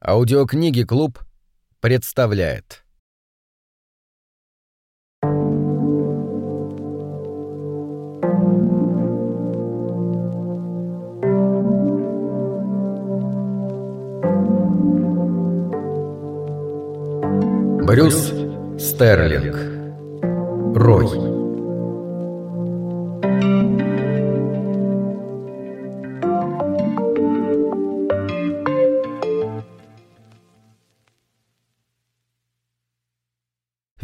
Аудиокниги «Клуб» представляет. Брюс Стерлинг. Рой.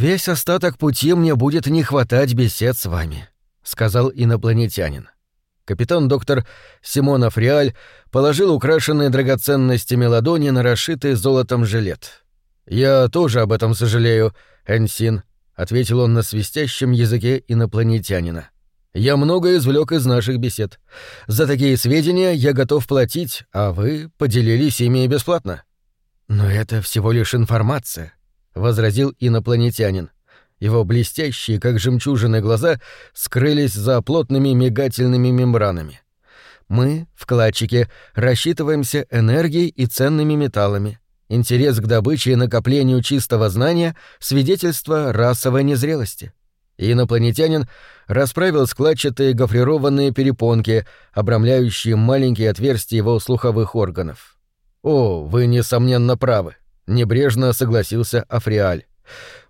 «Весь остаток пути мне будет не хватать бесед с вами», — сказал инопланетянин. Капитан-доктор Симонов Реаль положил украшенные драгоценностями ладони на расшитый золотом жилет. «Я тоже об этом сожалею, Энсин», — ответил он на свистящем языке инопланетянина. «Я много извлек из наших бесед. За такие сведения я готов платить, а вы поделились ими бесплатно». «Но это всего лишь информация», — возразил инопланетянин. Его блестящие, как жемчужины, глаза скрылись за плотными мигательными мембранами. «Мы, вкладчики, рассчитываемся энергией и ценными металлами. Интерес к добыче и накоплению чистого знания — свидетельство расовой незрелости». Инопланетянин расправил складчатые гофрированные перепонки, обрамляющие маленькие отверстия его слуховых органов. «О, вы, несомненно, правы. — небрежно согласился Африаль.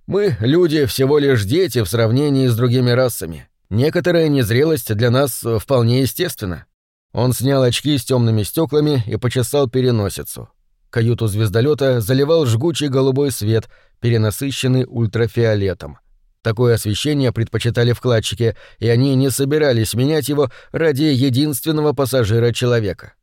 «Мы, люди, всего лишь дети в сравнении с другими расами. Некоторая незрелость для нас вполне естественна». Он снял очки с темными стеклами и почесал переносицу. Каюту звездолета заливал жгучий голубой свет, перенасыщенный ультрафиолетом. Такое освещение предпочитали вкладчики, и они не собирались менять его ради единственного пассажира человека.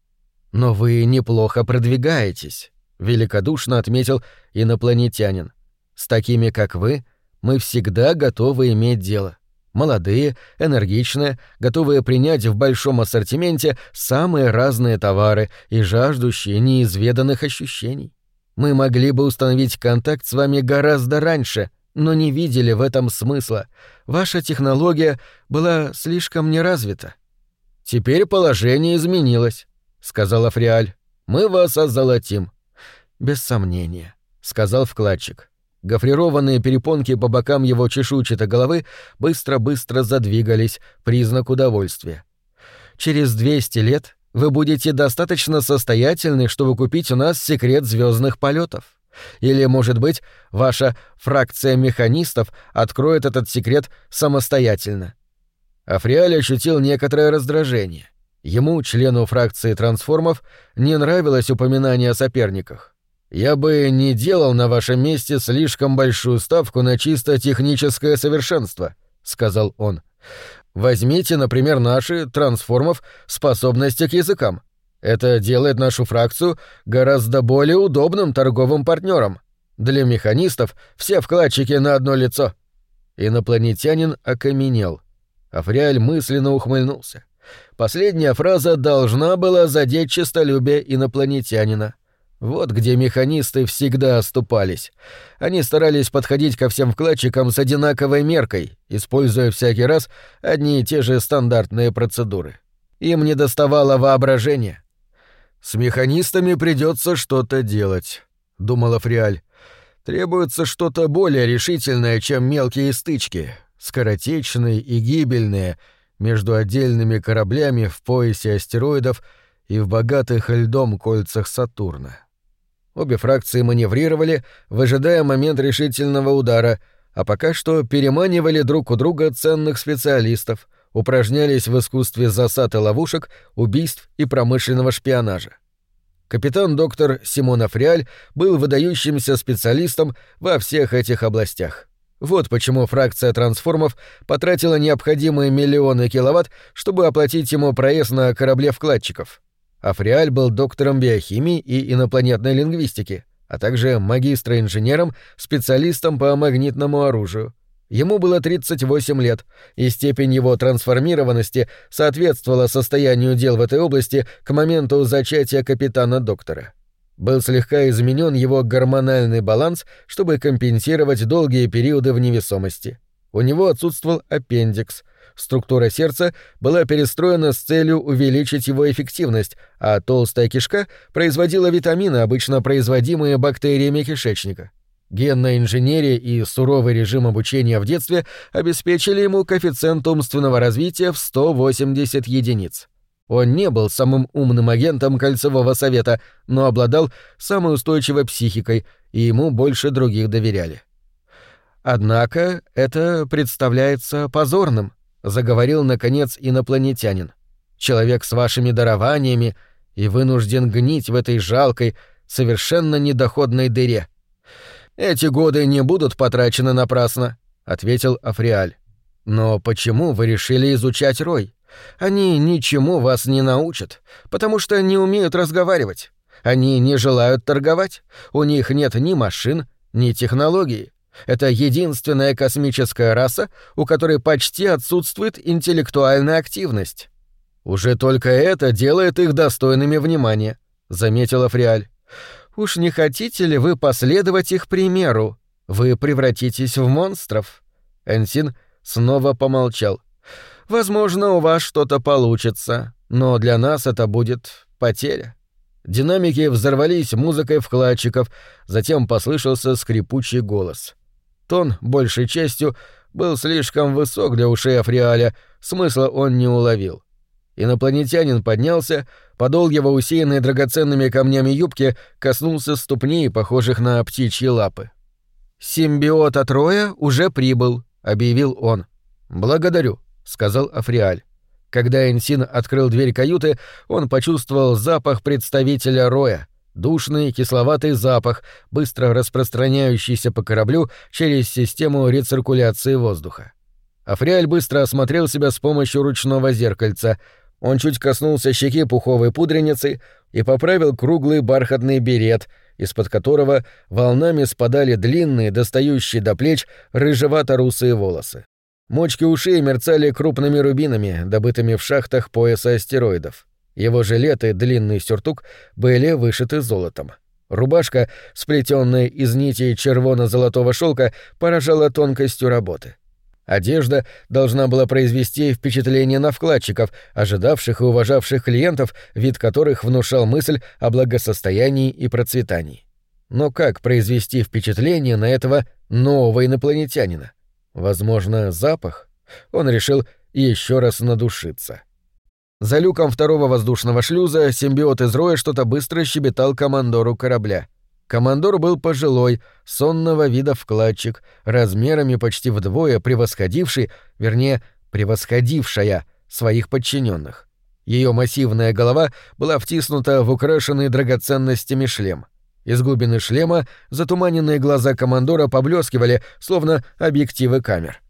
«Но вы неплохо продвигаетесь», великодушно отметил инопланетянин. С такими, как вы, мы всегда готовы иметь дело. Молодые, энергичные, готовые принять в большом ассортименте самые разные товары и жаждущие неизведанных ощущений. Мы могли бы установить контакт с вами гораздо раньше, но не видели в этом смысла. Ваша технология была слишком неразвита. Теперь положение изменилось, сказала Фриаль. Мы вас озолотим. «Без сомнения», — сказал вкладчик. Гофрированные перепонки по бокам его чешуйчатой головы быстро-быстро задвигались, признак удовольствия. «Через 200 лет вы будете достаточно состоятельны, чтобы купить у нас секрет звездных полетов. Или, может быть, ваша фракция механистов откроет этот секрет самостоятельно». Африаль ощутил некоторое раздражение. Ему, члену фракции трансформов, не нравилось упоминание о соперниках. Я бы не делал на вашем месте слишком большую ставку на чисто техническое совершенство, сказал он. Возьмите, например, наши трансформов способности к языкам. Это делает нашу фракцию гораздо более удобным торговым партнером. Для механистов все вкладчики на одно лицо. Инопланетянин окаменел. Африаль мысленно ухмыльнулся. Последняя фраза должна была задеть честолюбие инопланетянина. Вот где механисты всегда оступались. Они старались подходить ко всем вкладчикам с одинаковой меркой, используя всякий раз одни и те же стандартные процедуры. Им не доставало воображения. «С механистами придется что-то делать», — думала Фриаль. «Требуется что-то более решительное, чем мелкие стычки, скоротечные и гибельные, между отдельными кораблями в поясе астероидов и в богатых льдом кольцах Сатурна». Обе фракции маневрировали, выжидая момент решительного удара, а пока что переманивали друг у друга ценных специалистов, упражнялись в искусстве засад и ловушек, убийств и промышленного шпионажа. Капитан-доктор Симонов Реаль был выдающимся специалистом во всех этих областях. Вот почему фракция трансформов потратила необходимые миллионы киловатт, чтобы оплатить ему проезд на корабле вкладчиков. Африаль был доктором биохимии и инопланетной лингвистики, а также магистро-инженером, специалистом по магнитному оружию. Ему было 38 лет, и степень его трансформированности соответствовала состоянию дел в этой области к моменту зачатия капитана-доктора. Был слегка изменен его гормональный баланс, чтобы компенсировать долгие периоды в невесомости. У него отсутствовал аппендикс, Структура сердца была перестроена с целью увеличить его эффективность, а толстая кишка производила витамины, обычно производимые бактериями кишечника. Генная инженерия и суровый режим обучения в детстве обеспечили ему коэффициент умственного развития в 180 единиц. Он не был самым умным агентом Кольцевого совета, но обладал самой устойчивой психикой, и ему больше других доверяли. Однако это представляется позорным, заговорил наконец инопланетянин. Человек с вашими дарованиями и вынужден гнить в этой жалкой, совершенно недоходной дыре. Эти годы не будут потрачены напрасно, ответил Африаль. Но почему вы решили изучать Рой? Они ничему вас не научат, потому что не умеют разговаривать. Они не желают торговать. У них нет ни машин, ни технологий. Это единственная космическая раса, у которой почти отсутствует интеллектуальная активность. Уже только это делает их достойными внимания, заметила Фриаль. Уж не хотите ли вы последовать их примеру? Вы превратитесь в монстров. Энсин снова помолчал. Возможно, у вас что-то получится, но для нас это будет потеря. Динамики взорвались музыкой вкладчиков, затем послышался скрипучий голос. Тон, большей частью, был слишком высок для ушей Африаля, смысла он не уловил. Инопланетянин поднялся, подол его усеянной драгоценными камнями юбки коснулся ступней, похожих на птичьи лапы. «Симбиот от Роя уже прибыл», — объявил он. «Благодарю», — сказал Африаль. Когда Энсин открыл дверь каюты, он почувствовал запах представителя Роя, Душный, кисловатый запах, быстро распространяющийся по кораблю через систему рециркуляции воздуха. Африаль быстро осмотрел себя с помощью ручного зеркальца. Он чуть коснулся щеки пуховой пудреницей и поправил круглый бархатный берет, из-под которого волнами спадали длинные, достающие до плеч, рыжевато-русые волосы. Мочки ушей мерцали крупными рубинами, добытыми в шахтах пояса астероидов. Его жилет и длинный сюртук были вышиты золотом. Рубашка, сплетенная из нитей червоно-золотого шелка, поражала тонкостью работы. Одежда должна была произвести впечатление на вкладчиков, ожидавших и уважавших клиентов, вид которых внушал мысль о благосостоянии и процветании. Но как произвести впечатление на этого нового инопланетянина? Возможно, запах? Он решил еще раз надушиться. За люком второго воздушного шлюза симбиот из Роя что-то быстро щебетал командору корабля. Командор был пожилой, сонного вида вкладчик, размерами почти вдвое превосходивший, вернее, превосходившая своих подчиненных. Ее массивная голова была втиснута в украшенный драгоценностями шлем. Из глубины шлема затуманенные глаза командора поблескивали, словно объективы камер.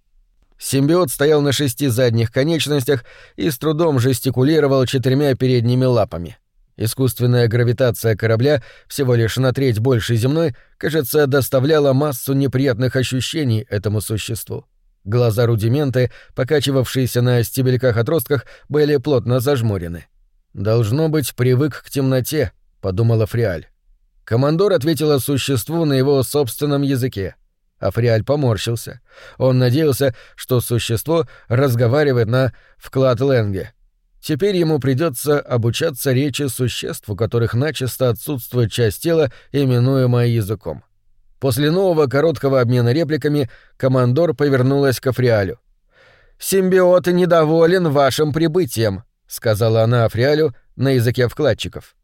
Симбиот стоял на шести задних конечностях и с трудом жестикулировал четырьмя передними лапами. Искусственная гравитация корабля, всего лишь на треть больше земной, кажется, доставляла массу неприятных ощущений этому существу. Глаза рудименты, покачивавшиеся на стебельках отростках, были плотно зажмурены. «Должно быть, привык к темноте», — подумала Фриаль. Командор ответила существу на его собственном языке — Африаль поморщился. Он надеялся, что существо разговаривает на вклад-ленге. Теперь ему придется обучаться речи существ, у которых начисто отсутствует часть тела, именуемая языком. После нового короткого обмена репликами командор повернулась к Африалю. «Симбиот недоволен вашим прибытием», — сказала она Африалю на языке вкладчиков.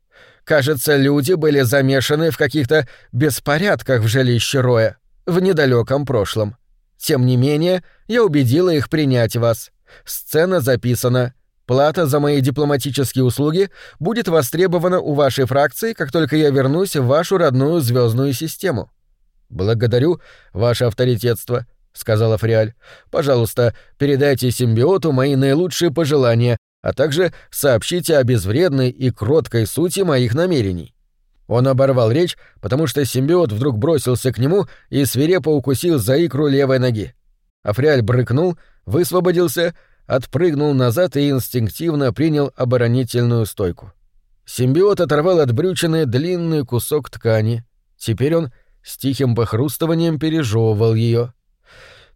«Кажется, люди были замешаны в каких-то беспорядках в жилище Роя в недалеком прошлом. Тем не менее, я убедила их принять вас. Сцена записана. Плата за мои дипломатические услуги будет востребована у вашей фракции, как только я вернусь в вашу родную звездную систему. Благодарю, ваше авторитетство, сказала Фриаль. Пожалуйста, передайте симбиоту мои наилучшие пожелания, а также сообщите о безвредной и кроткой сути моих намерений. Он оборвал речь, потому что симбиот вдруг бросился к нему и свирепо укусил за икру левой ноги. Африаль брыкнул, высвободился, отпрыгнул назад и инстинктивно принял оборонительную стойку. Симбиот оторвал от брючины длинный кусок ткани. Теперь он с тихим похрустыванием пережевывал ее.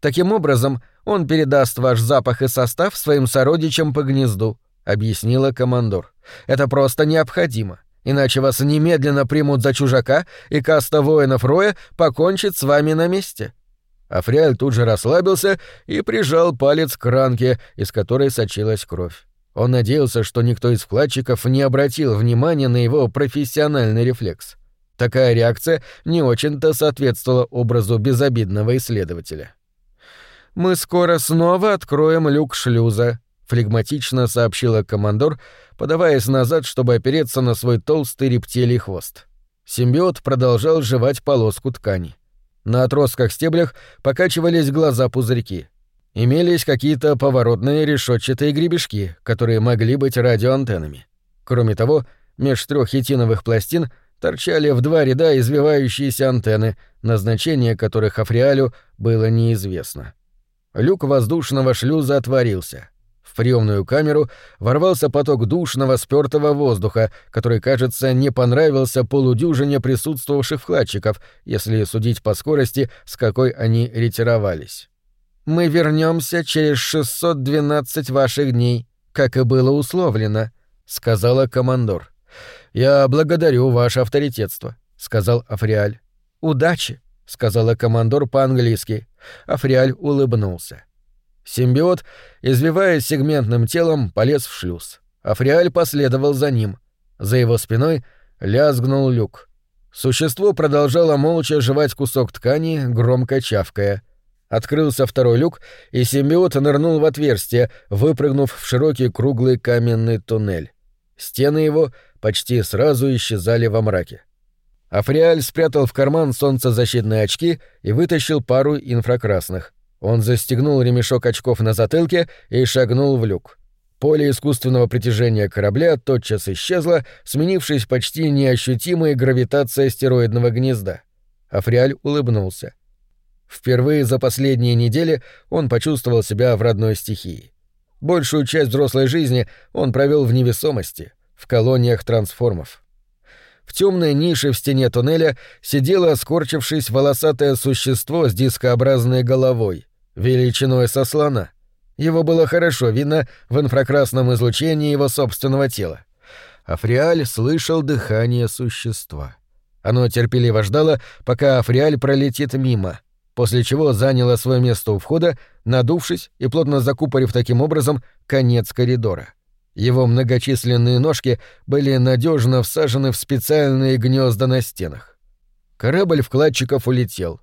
Таким образом, Он передаст ваш запах и состав своим сородичам по гнезду», — объяснила командор. «Это просто необходимо, иначе вас немедленно примут за чужака, и каста воинов Роя покончит с вами на месте». Африаль тут же расслабился и прижал палец к ранке, из которой сочилась кровь. Он надеялся, что никто из вкладчиков не обратил внимания на его профессиональный рефлекс. Такая реакция не очень-то соответствовала образу безобидного исследователя. «Мы скоро снова откроем люк шлюза», — флегматично сообщила командор, подаваясь назад, чтобы опереться на свой толстый рептилий хвост. Симбиот продолжал жевать полоску ткани. На отростках стеблях покачивались глаза-пузырьки. Имелись какие-то поворотные решетчатые гребешки, которые могли быть радиоантеннами. Кроме того, меж трех хитиновых пластин торчали в два ряда извивающиеся антенны, назначение которых Африалю было неизвестно. Люк воздушного шлюза отворился. В приемную камеру ворвался поток душного спёртого воздуха, который, кажется, не понравился полудюжине присутствовавших вкладчиков, если судить по скорости, с какой они ретировались. «Мы вернемся через 612 ваших дней, как и было условлено», — сказала командор. «Я благодарю ваше авторитетство», — сказал Африаль. «Удачи», — сказала командор по-английски. Африаль улыбнулся. Симбиот, извиваясь сегментным телом, полез в шлюз. Африаль последовал за ним. За его спиной лязгнул люк. Существо продолжало молча жевать кусок ткани, громко чавкая. Открылся второй люк, и симбиот нырнул в отверстие, выпрыгнув в широкий круглый каменный туннель. Стены его почти сразу исчезали во мраке. Африаль спрятал в карман солнцезащитные очки и вытащил пару инфракрасных. Он застегнул ремешок очков на затылке и шагнул в люк. Поле искусственного притяжения корабля тотчас исчезло, сменившись почти неощутимой гравитацией астероидного гнезда. Африаль улыбнулся. Впервые за последние недели он почувствовал себя в родной стихии. Большую часть взрослой жизни он провел в невесомости, в колониях трансформов. В темной нише в стене туннеля сидело, скорчившись, волосатое существо с дискообразной головой, величиной со слона. Его было хорошо видно в инфракрасном излучении его собственного тела. Африаль слышал дыхание существа. Оно терпеливо ждало, пока Африаль пролетит мимо — после чего заняла свое место у входа, надувшись и плотно закупорив таким образом конец коридора. Его многочисленные ножки были надежно всажены в специальные гнезда на стенах. Корабль вкладчиков улетел.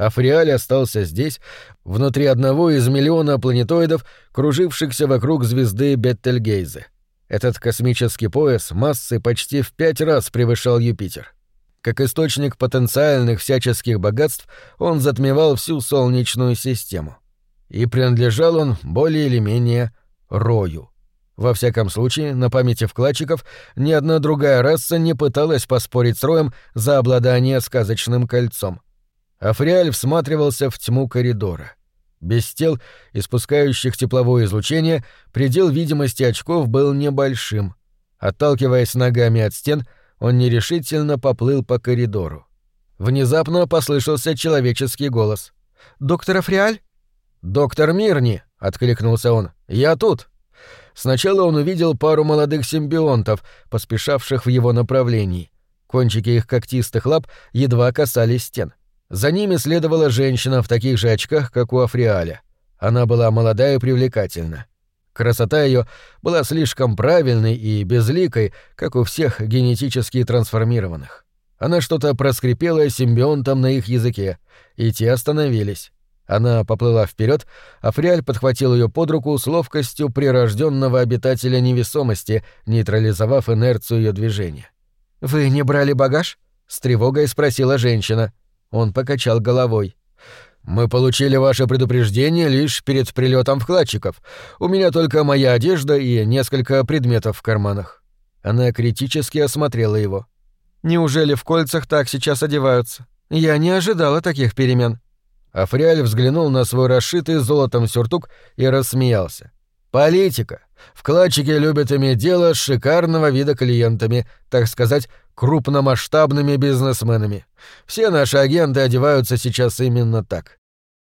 А Фриаль остался здесь, внутри одного из миллиона планетоидов, кружившихся вокруг звезды Беттельгейзе. Этот космический пояс массой почти в пять раз превышал Юпитер. Как источник потенциальных всяческих богатств он затмевал всю Солнечную систему. И принадлежал он более или менее Рою. Во всяком случае, на памяти вкладчиков ни одна другая раса не пыталась поспорить с Роем за обладание сказочным кольцом. Африаль всматривался в тьму коридора. Без тел, испускающих тепловое излучение, предел видимости очков был небольшим. Отталкиваясь ногами от стен — он нерешительно поплыл по коридору. Внезапно послышался человеческий голос. «Доктор Африаль?» «Доктор Мирни!» — откликнулся он. «Я тут!» Сначала он увидел пару молодых симбионтов, поспешавших в его направлении. Кончики их когтистых лап едва касались стен. За ними следовала женщина в таких же очках, как у Африаля. Она была молодая и привлекательна. Красота ее была слишком правильной и безликой, как у всех генетически трансформированных. Она что-то проскрипела симбионтом на их языке, и те остановились. Она поплыла вперед, а Фриаль подхватил ее под руку с ловкостью прирожденного обитателя невесомости, нейтрализовав инерцию ее движения. «Вы не брали багаж?» — с тревогой спросила женщина. Он покачал головой. Мы получили ваше предупреждение лишь перед прилетом вкладчиков. У меня только моя одежда и несколько предметов в карманах. Она критически осмотрела его. Неужели в кольцах так сейчас одеваются? Я не ожидала таких перемен. Африаль взглянул на свой расшитый золотом сюртук и рассмеялся. Политика. Вкладчики любят иметь дело с шикарного вида клиентами, так сказать, крупномасштабными бизнесменами. Все наши агенты одеваются сейчас именно так.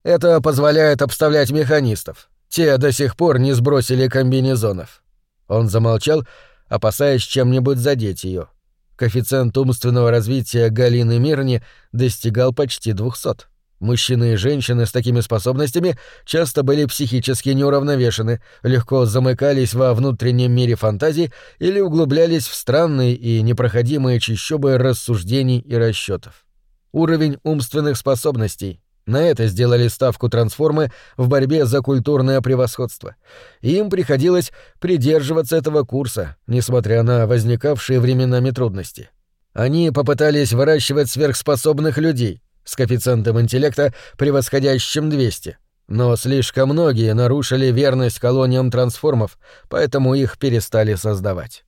Это позволяет обставлять механистов. Те до сих пор не сбросили комбинезонов». Он замолчал, опасаясь чем-нибудь задеть ее. Коэффициент умственного развития Галины Мирни достигал почти двухсот. Мужчины и женщины с такими способностями часто были психически неуравновешены, легко замыкались во внутреннем мире фантазий или углублялись в странные и непроходимые чащобы рассуждений и расчетов. Уровень умственных способностей. На это сделали ставку трансформы в борьбе за культурное превосходство. Им приходилось придерживаться этого курса, несмотря на возникавшие временами трудности. Они попытались выращивать сверхспособных людей, с коэффициентом интеллекта, превосходящим 200. Но слишком многие нарушили верность колониям трансформов, поэтому их перестали создавать.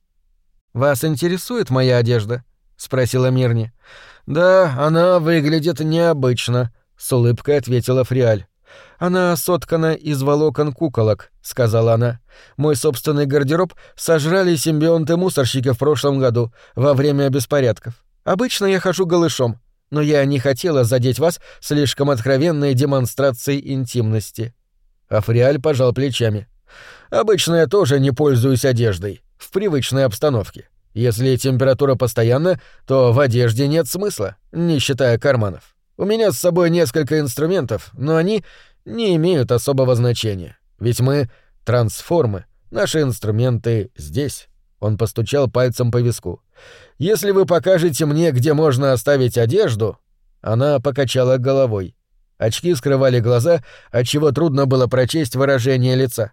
«Вас интересует моя одежда?» — спросила Мирни. «Да, она выглядит необычно», — с улыбкой ответила Фриаль. «Она соткана из волокон куколок», — сказала она. «Мой собственный гардероб сожрали симбионты-мусорщики в прошлом году, во время беспорядков. Обычно я хожу голышом, но я не хотела задеть вас слишком откровенной демонстрацией интимности». Африаль пожал плечами. «Обычно я тоже не пользуюсь одеждой, в привычной обстановке. Если температура постоянна, то в одежде нет смысла, не считая карманов. У меня с собой несколько инструментов, но они не имеют особого значения. Ведь мы — трансформы, наши инструменты здесь». Он постучал пальцем по виску. Если вы покажете мне, где можно оставить одежду...» Она покачала головой. Очки скрывали глаза, отчего трудно было прочесть выражение лица.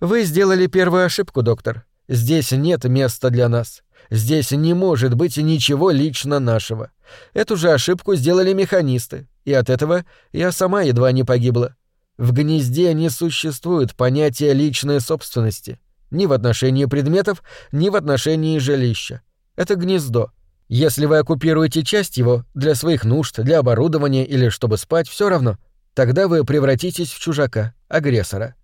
«Вы сделали первую ошибку, доктор. Здесь нет места для нас. Здесь не может быть ничего лично нашего. Эту же ошибку сделали механисты, и от этого я сама едва не погибла. В гнезде не существует понятия личной собственности. Ни в отношении предметов, ни в отношении жилища. Это гнездо. Если вы оккупируете часть его для своих нужд, для оборудования или чтобы спать, все равно. Тогда вы превратитесь в чужака, агрессора.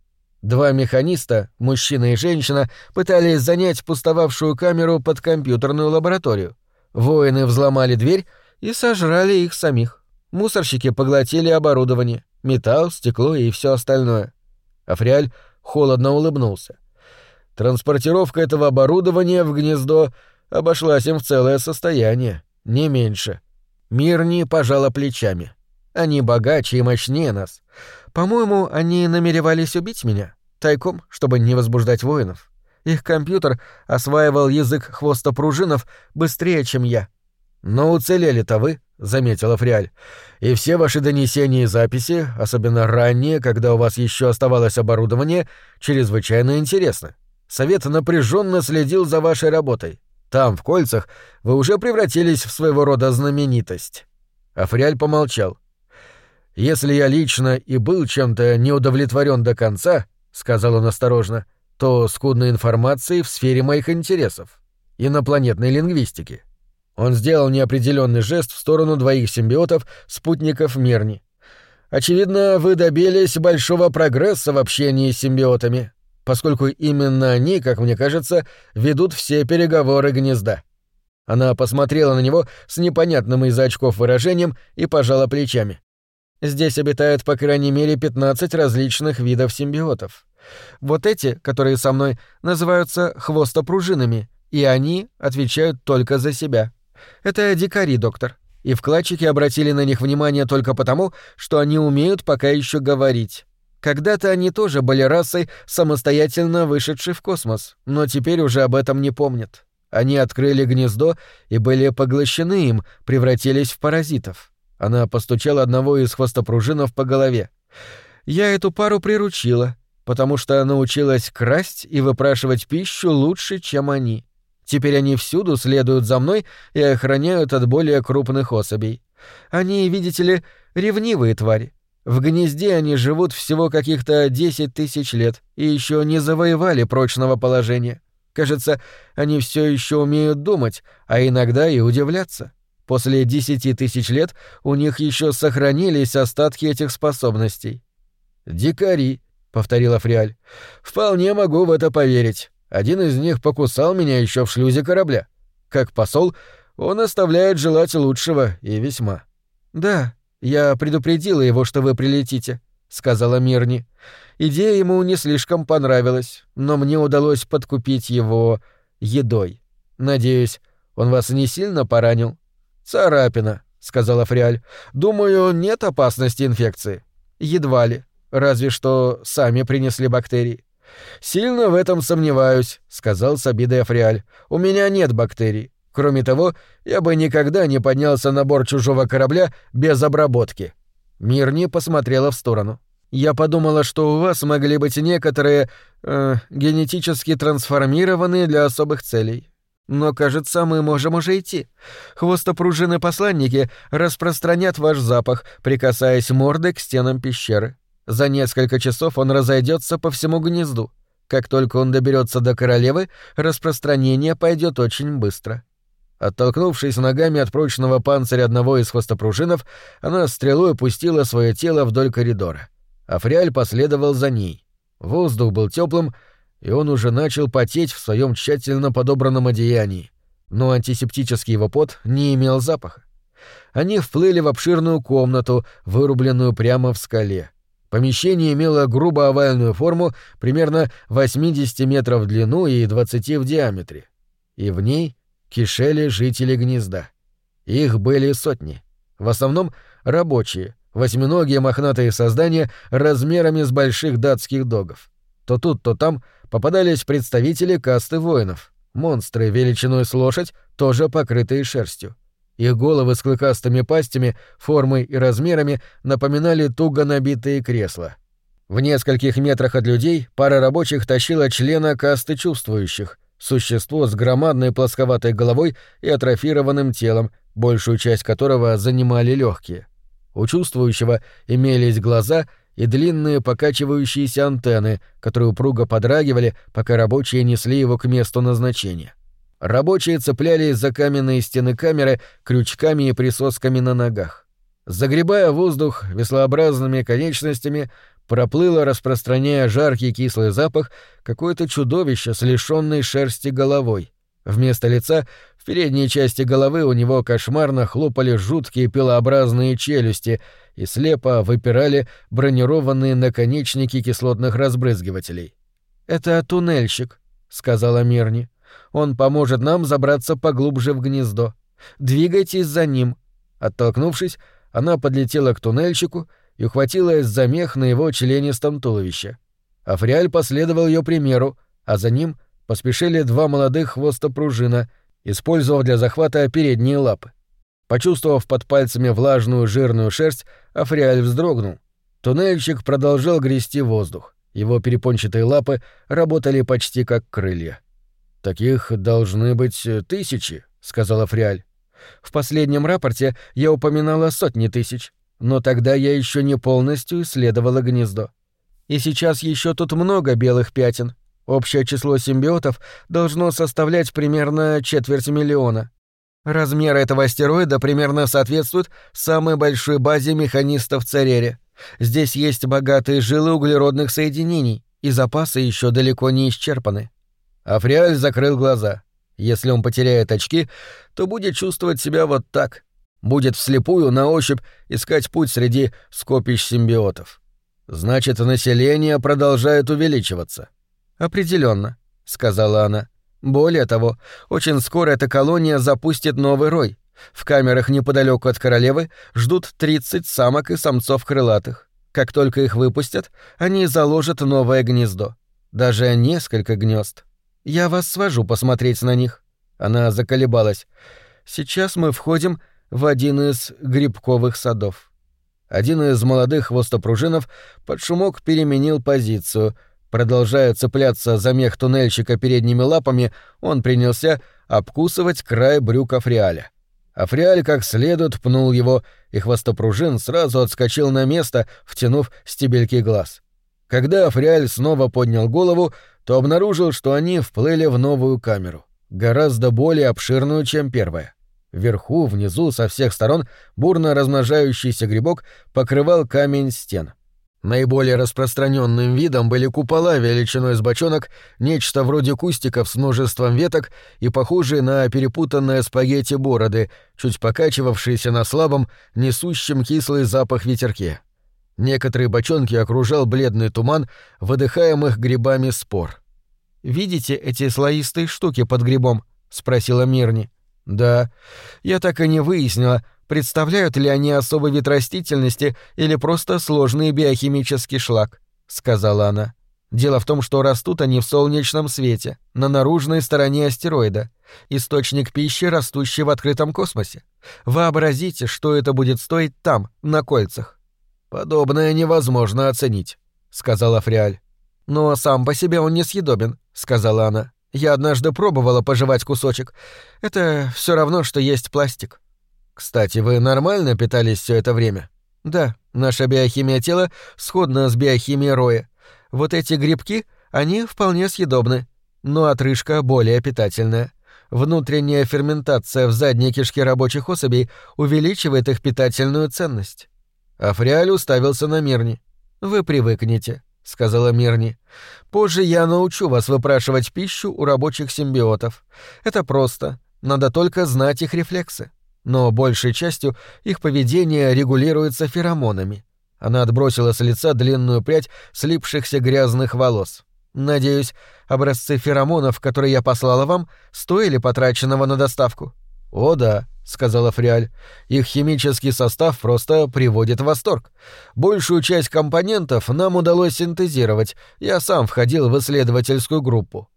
Два механиста, мужчина и женщина, пытались занять пустовавшую камеру под компьютерную лабораторию. Воины взломали дверь и сожрали их самих. Мусорщики поглотили оборудование, металл, стекло и все остальное. Африаль холодно улыбнулся. Транспортировка этого оборудования в гнездо обошлась им в целое состояние, не меньше. Мирни пожала плечами. Они богаче и мощнее нас. По-моему, они намеревались убить меня, тайком, чтобы не возбуждать воинов. Их компьютер осваивал язык хвоста пружинов быстрее, чем я. Но уцелели-то вы, — заметила Фриаль. «И все ваши донесения и записи, особенно ранние, когда у вас еще оставалось оборудование, чрезвычайно интересны. Совет напряженно следил за вашей работой. Там, в кольцах, вы уже превратились в своего рода знаменитость». Африаль помолчал. «Если я лично и был чем-то неудовлетворен до конца», — сказал он осторожно, — «то скудной информацией в сфере моих интересов, инопланетной лингвистики». Он сделал неопределенный жест в сторону двоих симбиотов, спутников Мирни. «Очевидно, вы добились большого прогресса в общении с симбиотами поскольку именно они, как мне кажется, ведут все переговоры гнезда. Она посмотрела на него с непонятным из-за очков выражением и пожала плечами. Здесь обитает по крайней мере 15 различных видов симбиотов. Вот эти, которые со мной, называются хвостопружинами, и они отвечают только за себя. Это дикари, доктор. И вкладчики обратили на них внимание только потому, что они умеют пока еще говорить. Когда-то они тоже были расой, самостоятельно вышедшей в космос, но теперь уже об этом не помнят. Они открыли гнездо и были поглощены им, превратились в паразитов. Она постучала одного из хвостопружинов по голове. «Я эту пару приручила, потому что научилась красть и выпрашивать пищу лучше, чем они. Теперь они всюду следуют за мной и охраняют от более крупных особей. Они, видите ли, ревнивые твари. В гнезде они живут всего каких-то десять тысяч лет и еще не завоевали прочного положения. Кажется, они все еще умеют думать, а иногда и удивляться. После десяти тысяч лет у них еще сохранились остатки этих способностей. «Дикари», — повторила Фриаль. «Вполне могу в это поверить. Один из них покусал меня еще в шлюзе корабля. Как посол, он оставляет желать лучшего и весьма». «Да», «Я предупредила его, что вы прилетите», — сказала Мирни. Идея ему не слишком понравилась, но мне удалось подкупить его едой. Надеюсь, он вас не сильно поранил? Царапина, сказала Фриаль. Думаю, нет опасности инфекции. Едва ли. Разве что сами принесли бактерии. Сильно в этом сомневаюсь, сказал с обидой Фриаль. У меня нет бактерий. Кроме того, я бы никогда не поднялся на борт чужого корабля без обработки. Мирни посмотрела в сторону. Я подумала, что у вас могли быть некоторые э, генетически трансформированные для особых целей. Но, кажется, мы можем уже идти. Хвостопружины посланники распространят ваш запах, прикасаясь мордой к стенам пещеры. За несколько часов он разойдется по всему гнезду. Как только он доберется до королевы, распространение пойдет очень быстро. Оттолкнувшись ногами от прочного панциря одного из хвостопружинов, она стрелой пустила свое тело вдоль коридора. Африаль последовал за ней. Воздух был теплым, и он уже начал потеть в своем тщательно подобранном одеянии. Но антисептический его пот не имел запаха. Они вплыли в обширную комнату, вырубленную прямо в скале. Помещение имело грубо овальную форму, примерно 80 метров в длину и 20 в диаметре. И в ней кишели жители гнезда. Их были сотни. В основном рабочие, восьминогие мохнатые создания размерами с больших датских догов. То тут, то там попадались представители касты воинов. Монстры величиной с лошадь, тоже покрытые шерстью. Их головы с клыкастыми пастями, формой и размерами напоминали туго набитые кресла. В нескольких метрах от людей пара рабочих тащила члена касты чувствующих, существо с громадной плосковатой головой и атрофированным телом, большую часть которого занимали легкие. У чувствующего имелись глаза и длинные покачивающиеся антенны, которые упруго подрагивали, пока рабочие несли его к месту назначения. Рабочие цеплялись за каменные стены камеры крючками и присосками на ногах. Загребая воздух веслообразными конечностями, проплыло, распространяя жаркий кислый запах, какое-то чудовище с лишённой шерсти головой. Вместо лица в передней части головы у него кошмарно хлопали жуткие пилообразные челюсти и слепо выпирали бронированные наконечники кислотных разбрызгивателей. «Это туннельщик», — сказала Мирни. «Он поможет нам забраться поглубже в гнездо. Двигайтесь за ним». Оттолкнувшись, она подлетела к туннельщику и ухватилась за мех на его членистом туловище. Африаль последовал ее примеру, а за ним поспешили два молодых хвостопружина, использовав для захвата передние лапы. Почувствовав под пальцами влажную жирную шерсть, Африаль вздрогнул. Туннельщик продолжал грести воздух. Его перепончатые лапы работали почти как крылья. «Таких должны быть тысячи», — сказала Фриаль. «В последнем рапорте я упоминала сотни тысяч. Но тогда я еще не полностью исследовала гнездо. И сейчас еще тут много белых пятен. Общее число симбиотов должно составлять примерно четверть миллиона. Размер этого астероида примерно соответствует самой большой базе механистов Церере. Здесь есть богатые жилы углеродных соединений, и запасы еще далеко не исчерпаны. Африаль закрыл глаза. Если он потеряет очки, то будет чувствовать себя вот так, Будет вслепую на ощупь искать путь среди скопищ симбиотов. Значит, население продолжает увеличиваться. Определенно, сказала она. Более того, очень скоро эта колония запустит новый рой. В камерах неподалеку от королевы ждут 30 самок и самцов крылатых. Как только их выпустят, они заложат новое гнездо. Даже несколько гнезд. Я вас свожу посмотреть на них. Она заколебалась. Сейчас мы входим в один из грибковых садов. Один из молодых хвостопружинов под шумок переменил позицию. Продолжая цепляться за мех туннельщика передними лапами, он принялся обкусывать край брюк Африаля. Африаль как следует пнул его, и хвостопружин сразу отскочил на место, втянув стебельки глаз. Когда Африаль снова поднял голову, то обнаружил, что они вплыли в новую камеру, гораздо более обширную, чем первая. Вверху, внизу, со всех сторон бурно размножающийся грибок покрывал камень стен. Наиболее распространенным видом были купола величиной с бочонок, нечто вроде кустиков с множеством веток и похожие на перепутанное спагетти бороды, чуть покачивавшиеся на слабом, несущем кислый запах ветерке. Некоторые бочонки окружал бледный туман выдыхаемых грибами спор. «Видите эти слоистые штуки под грибом?» — спросила Мирни. «Да. Я так и не выяснила, представляют ли они особый вид растительности или просто сложный биохимический шлак», — сказала она. «Дело в том, что растут они в солнечном свете, на наружной стороне астероида. Источник пищи, растущий в открытом космосе. Вообразите, что это будет стоить там, на кольцах». «Подобное невозможно оценить», — сказала Фриаль. «Но сам по себе он несъедобен», — сказала она. «Я однажды пробовала пожевать кусочек. Это все равно, что есть пластик». «Кстати, вы нормально питались все это время?» «Да, наша биохимия тела сходна с биохимией роя. Вот эти грибки, они вполне съедобны, но отрыжка более питательная. Внутренняя ферментация в задней кишке рабочих особей увеличивает их питательную ценность». Африаль уставился на Мирни. «Вы привыкнете», — сказала Мирни. «Позже я научу вас выпрашивать пищу у рабочих симбиотов. Это просто. Надо только знать их рефлексы. Но большей частью их поведение регулируется феромонами. Она отбросила с лица длинную прядь слипшихся грязных волос. Надеюсь, образцы феромонов, которые я послала вам, стоили потраченного на доставку. О да, сказала Фриаль. Их химический состав просто приводит в восторг. Большую часть компонентов нам удалось синтезировать. Я сам входил в исследовательскую группу.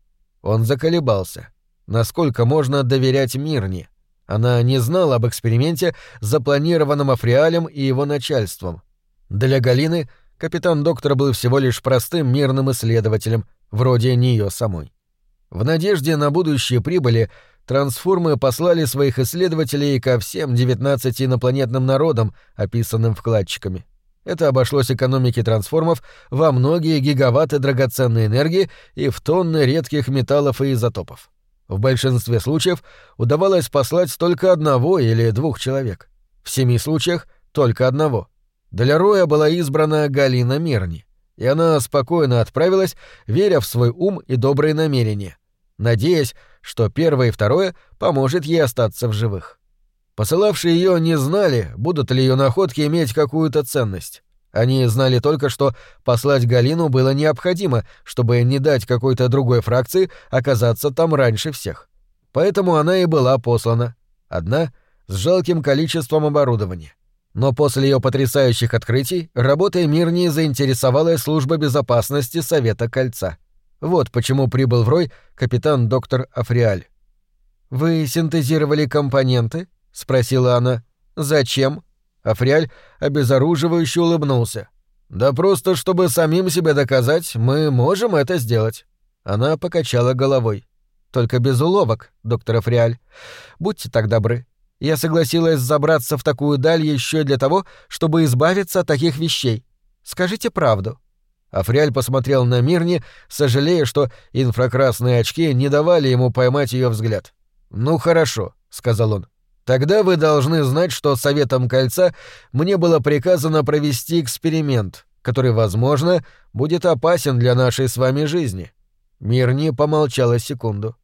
Он заколебался. Насколько можно доверять Мирне? Она не знала об эксперименте, запланированном Африалем и его начальством. Для Галины капитан-доктор был всего лишь простым мирным исследователем, вроде нее самой. В надежде на будущие прибыли трансформы послали своих исследователей ко всем 19 инопланетным народам, описанным вкладчиками. Это обошлось экономике трансформов во многие гигаватты драгоценной энергии и в тонны редких металлов и изотопов. В большинстве случаев удавалось послать только одного или двух человек. В семи случаях — только одного. Для Роя была избрана Галина Мирни, и она спокойно отправилась, веря в свой ум и добрые намерения, надеясь, что первое и второе поможет ей остаться в живых. Посылавшие ее не знали, будут ли ее находки иметь какую-то ценность. Они знали только, что послать Галину было необходимо, чтобы не дать какой-то другой фракции оказаться там раньше всех. Поэтому она и была послана. Одна, с жалким количеством оборудования. Но после ее потрясающих открытий работой Мирни заинтересовала служба безопасности Совета Кольца. Вот почему прибыл в Рой капитан доктор Африаль. «Вы синтезировали компоненты?» — спросила она. «Зачем?» Африаль обезоруживающе улыбнулся. «Да просто, чтобы самим себе доказать, мы можем это сделать». Она покачала головой. «Только без уловок, доктор Африаль. Будьте так добры. Я согласилась забраться в такую даль еще для того, чтобы избавиться от таких вещей. Скажите правду». Африаль посмотрел на Мирни, сожалея, что инфракрасные очки не давали ему поймать ее взгляд. «Ну хорошо», — сказал он. «Тогда вы должны знать, что Советом Кольца мне было приказано провести эксперимент, который, возможно, будет опасен для нашей с вами жизни». Мирни помолчала секунду.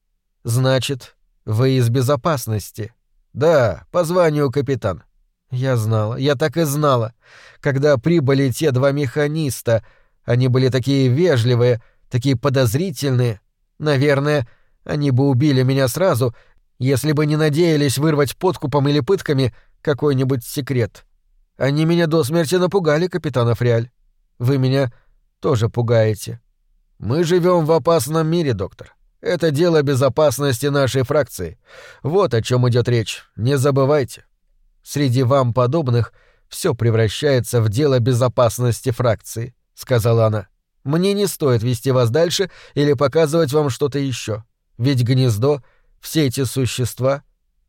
«Значит, вы из безопасности?» «Да, по званию капитан». «Я знала, я так и знала. Когда прибыли те два механиста, они были такие вежливые, такие подозрительные. Наверное, они бы убили меня сразу, если бы не надеялись вырвать подкупом или пытками какой-нибудь секрет. Они меня до смерти напугали, капитан Африаль. Вы меня тоже пугаете. Мы живем в опасном мире, доктор. Это дело безопасности нашей фракции. Вот о чем идет речь. Не забывайте. Среди вам подобных все превращается в дело безопасности фракции сказала она. Мне не стоит вести вас дальше или показывать вам что-то еще. Ведь гнездо, все эти существа...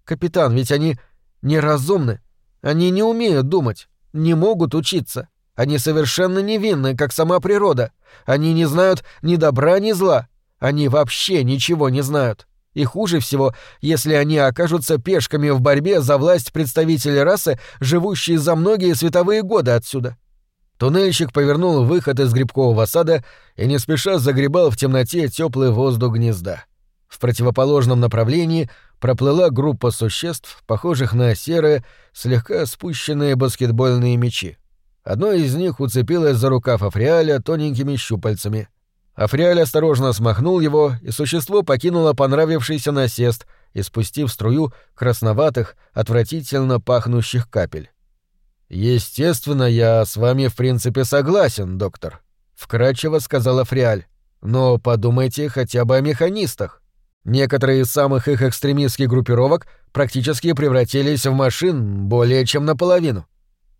Капитан, ведь они неразумны. Они не умеют думать, не могут учиться. Они совершенно невинны, как сама природа. Они не знают ни добра, ни зла. Они вообще ничего не знают. И хуже всего, если они окажутся пешками в борьбе за власть представителей расы, живущие за многие световые годы отсюда. Туннельщик повернул выход из грибкового сада и не спеша загребал в темноте теплый воздух гнезда. В противоположном направлении проплыла группа существ, похожих на серые, слегка спущенные баскетбольные мячи. Одно из них уцепилось за рукав Африаля тоненькими щупальцами. Африаль осторожно смахнул его, и существо покинуло понравившийся насест, испустив струю красноватых, отвратительно пахнущих капель. «Естественно, я с вами в принципе согласен, доктор», — вкратчиво сказала Фриаль. «Но подумайте хотя бы о механистах. Некоторые из самых их экстремистских группировок практически превратились в машин более чем наполовину.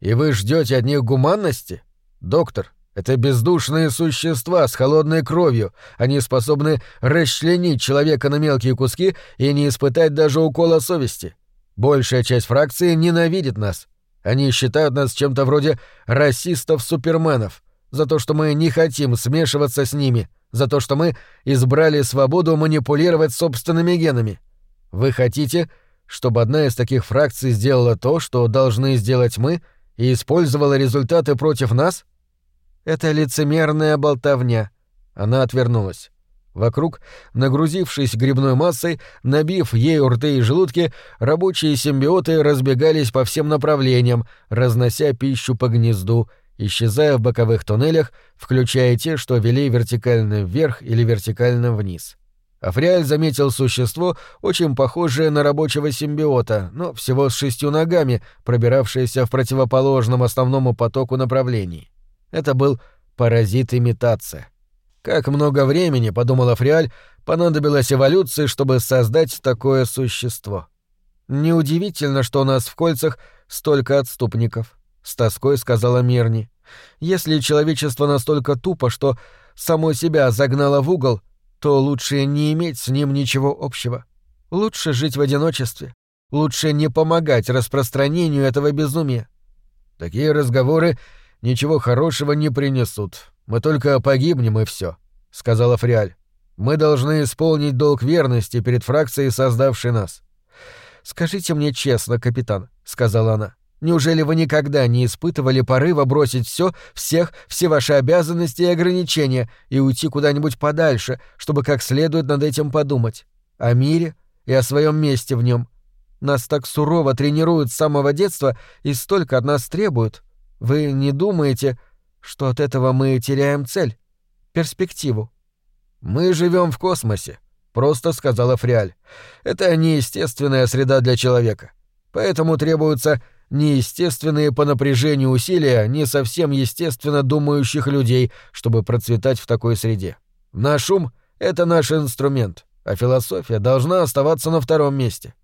И вы ждете от них гуманности? Доктор, это бездушные существа с холодной кровью. Они способны расчленить человека на мелкие куски и не испытать даже укола совести. Большая часть фракции ненавидит нас. Они считают нас чем-то вроде расистов-суперменов за то, что мы не хотим смешиваться с ними, за то, что мы избрали свободу манипулировать собственными генами. Вы хотите, чтобы одна из таких фракций сделала то, что должны сделать мы, и использовала результаты против нас? Это лицемерная болтовня. Она отвернулась. Вокруг, нагрузившись грибной массой, набив ею рты и желудки, рабочие симбиоты разбегались по всем направлениям, разнося пищу по гнезду, исчезая в боковых туннелях, включая те, что вели вертикально вверх или вертикально вниз. Африаль заметил существо, очень похожее на рабочего симбиота, но всего с шестью ногами, пробиравшееся в противоположном основному потоку направлений. Это был паразит-имитация. Как много времени, подумала Фриаль, понадобилось эволюции, чтобы создать такое существо. Неудивительно, что у нас в кольцах столько отступников, с тоской сказала Мирни. Если человечество настолько тупо, что само себя загнало в угол, то лучше не иметь с ним ничего общего. Лучше жить в одиночестве. Лучше не помогать распространению этого безумия. Такие разговоры ничего хорошего не принесут. Мы только погибнем и все, сказала Фриаль. Мы должны исполнить долг верности перед фракцией, создавшей нас. Скажите мне честно, капитан, сказала она. Неужели вы никогда не испытывали порыва бросить все, всех, все ваши обязанности и ограничения и уйти куда-нибудь подальше, чтобы как следует над этим подумать? О мире и о своем месте в нем. Нас так сурово тренируют с самого детства и столько от нас требуют. Вы не думаете, что от этого мы теряем цель, перспективу? Мы живем в космосе, просто сказала Фриаль. Это неестественная среда для человека. Поэтому требуются неестественные по напряжению усилия не совсем естественно думающих людей, чтобы процветать в такой среде. Наш ум — это наш инструмент, а философия должна оставаться на втором месте.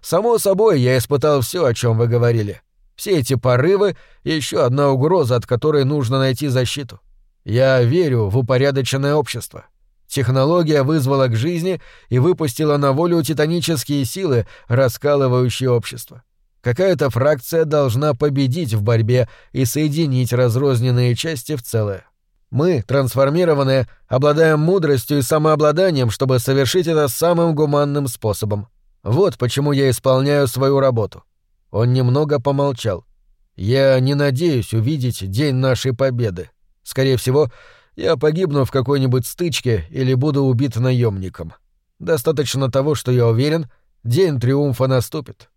Само собой, я испытал все, о чем вы говорили. Все эти порывы — еще одна угроза, от которой нужно найти защиту. Я верю в упорядоченное общество. Технология вызвала к жизни и выпустила на волю титанические силы, раскалывающие общество. Какая-то фракция должна победить в борьбе и соединить разрозненные части в целое. Мы, трансформированные, обладаем мудростью и самообладанием, чтобы совершить это самым гуманным способом. Вот почему я исполняю свою работу. Он немного помолчал. Я не надеюсь увидеть день нашей победы. Скорее всего, я погибну в какой-нибудь стычке или буду убит наемником. Достаточно того, что я уверен, день триумфа наступит.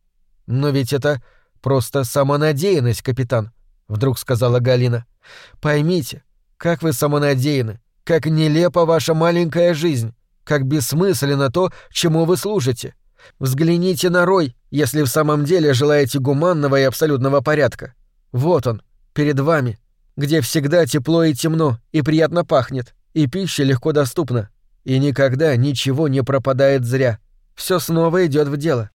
«Но ведь это просто самонадеянность, капитан», — вдруг сказала Галина. «Поймите, как вы самонадеяны, как нелепа ваша маленькая жизнь, как бессмысленно то, чему вы служите. Взгляните на Рой, если в самом деле желаете гуманного и абсолютного порядка. Вот он, перед вами, где всегда тепло и темно, и приятно пахнет, и пища легко доступна, и никогда ничего не пропадает зря. Все снова идет в дело.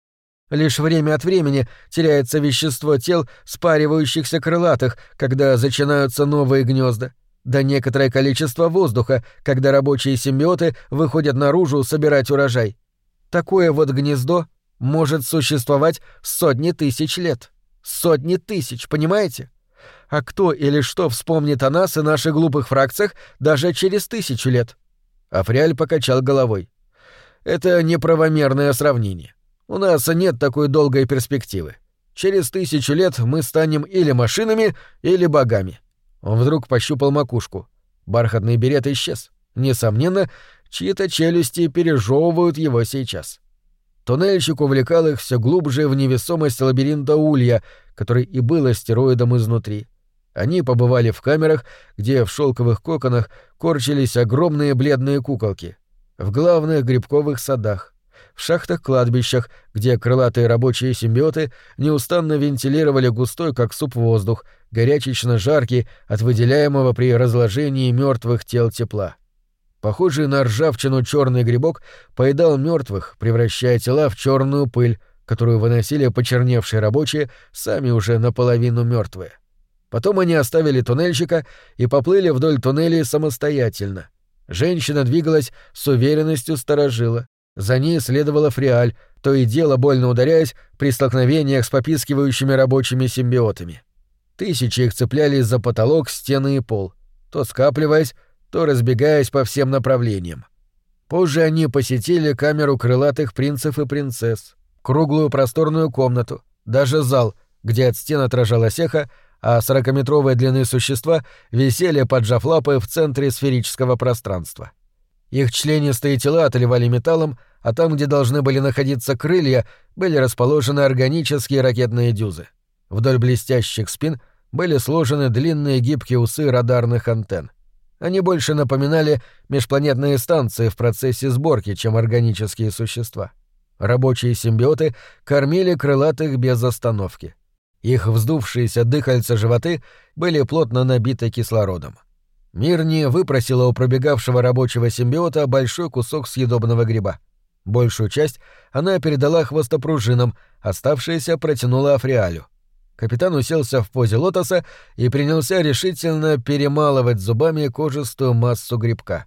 Лишь время от времени теряется вещество тел спаривающихся крылатых, когда зачинаются новые гнезда, да некоторое количество воздуха, когда рабочие симбиоты выходят наружу собирать урожай. Такое вот гнездо может существовать сотни тысяч лет. Сотни тысяч, понимаете? А кто или что вспомнит о нас и наших глупых фракциях даже через тысячу лет? Африаль покачал головой. Это неправомерное сравнение. У нас нет такой долгой перспективы. Через тысячу лет мы станем или машинами, или богами. Он вдруг пощупал макушку. Бархатный берет исчез. Несомненно, чьи-то челюсти пережевывают его сейчас. Туннельщик увлекал их все глубже в невесомость лабиринта улья, который и был астероидом изнутри. Они побывали в камерах, где в шелковых коконах корчились огромные бледные куколки, в главных грибковых садах, в шахтах-кладбищах, где крылатые рабочие симбиоты неустанно вентилировали густой, как суп, воздух, горячечно жаркий от выделяемого при разложении мертвых тел тепла. Похожий на ржавчину черный грибок поедал мертвых, превращая тела в черную пыль, которую выносили почерневшие рабочие, сами уже наполовину мертвые. Потом они оставили туннельщика и поплыли вдоль туннелей самостоятельно. Женщина двигалась с уверенностью сторожила. За ней следовала Фриаль, то и дело больно ударяясь при столкновениях с попискивающими рабочими симбиотами. Тысячи их цеплялись за потолок, стены и пол, то скапливаясь, то разбегаясь по всем направлениям. Позже они посетили камеру крылатых принцев и принцесс, круглую просторную комнату, даже зал, где от стен отражалась эхо, а сорокаметровые длины существа висели, поджав лапы в центре сферического пространства. Их членистые тела отливали металлом, а там, где должны были находиться крылья, были расположены органические ракетные дюзы. Вдоль блестящих спин были сложены длинные гибкие усы радарных антенн. Они больше напоминали межпланетные станции в процессе сборки, чем органические существа. Рабочие симбиоты кормили крылатых без остановки. Их вздувшиеся дыхальца животы были плотно набиты кислородом. Мирни выпросила у пробегавшего рабочего симбиота большой кусок съедобного гриба. Большую часть она передала хвостопружинам, оставшиеся протянула Африалю. Капитан уселся в позе лотоса и принялся решительно перемалывать зубами кожистую массу грибка.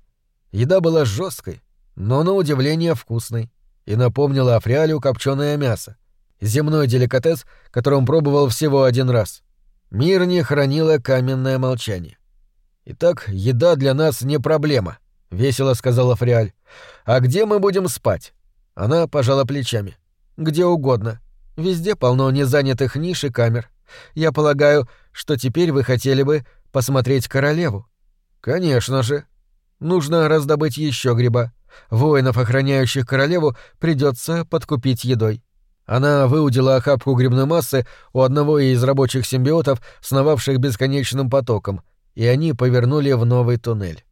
Еда была жесткой, но на удивление вкусной, и напомнила Африалю копченое мясо. Земной деликатес, который он пробовал всего один раз. Мир не хранила каменное молчание. «Итак, еда для нас не проблема», — весело сказала Фриаль. «А где мы будем спать?» Она пожала плечами. «Где угодно. Везде полно незанятых ниш и камер. Я полагаю, что теперь вы хотели бы посмотреть королеву». «Конечно же. Нужно раздобыть еще гриба. Воинов, охраняющих королеву, придется подкупить едой. Она выудила охапку грибной массы у одного из рабочих симбиотов, сновавших бесконечным потоком, и они повернули в новый туннель.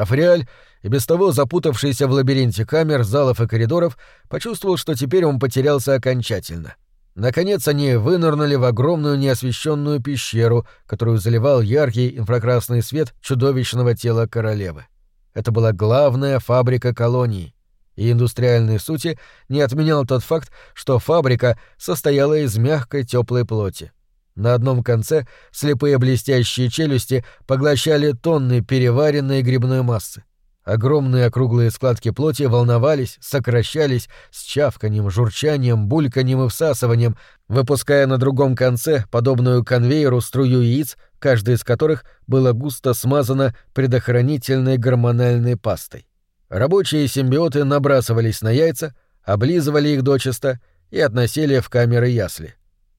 Африаль, и без того запутавшийся в лабиринте камер, залов и коридоров, почувствовал, что теперь он потерялся окончательно. Наконец они вынырнули в огромную неосвещенную пещеру, которую заливал яркий инфракрасный свет чудовищного тела королевы. Это была главная фабрика колонии и индустриальной сути не отменял тот факт, что фабрика состояла из мягкой теплой плоти. На одном конце слепые блестящие челюсти поглощали тонны переваренной грибной массы. Огромные округлые складки плоти волновались, сокращались с чавканием, журчанием, бульканием и всасыванием, выпуская на другом конце, подобную конвейеру, струю яиц, каждая из которых было густо смазано предохранительной гормональной пастой. Рабочие симбиоты набрасывались на яйца, облизывали их дочисто и относили в камеры ясли.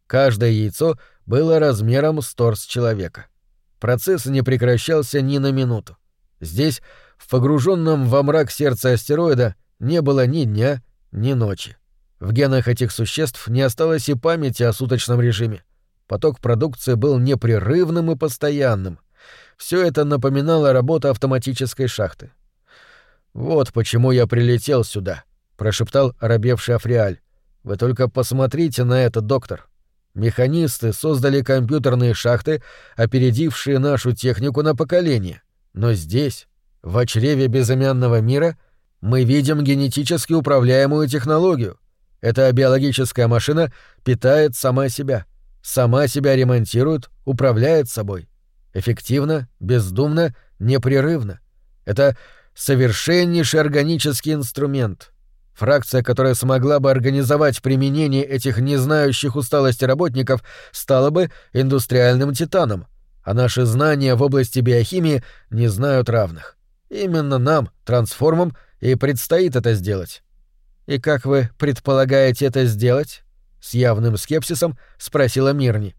Каждое яйцо было размером с торс человека. Процесс не прекращался ни на минуту. Здесь, в погруженном во мрак сердца астероида, не было ни дня, ни ночи. В генах этих существ не осталось и памяти о суточном режиме. Поток продукции был непрерывным и постоянным. Все это напоминало работу автоматической шахты. «Вот почему я прилетел сюда», — прошептал оробевший Африаль. «Вы только посмотрите на это, доктор. Механисты создали компьютерные шахты, опередившие нашу технику на поколение. Но здесь, в чреве безымянного мира, мы видим генетически управляемую технологию. Эта биологическая машина питает сама себя, сама себя ремонтирует, управляет собой. Эффективно, бездумно, непрерывно. Это совершеннейший органический инструмент. Фракция, которая смогла бы организовать применение этих не знающих усталости работников, стала бы индустриальным титаном, а наши знания в области биохимии не знают равных. Именно нам, трансформам, и предстоит это сделать. И как вы предполагаете это сделать? С явным скепсисом спросила Мирни.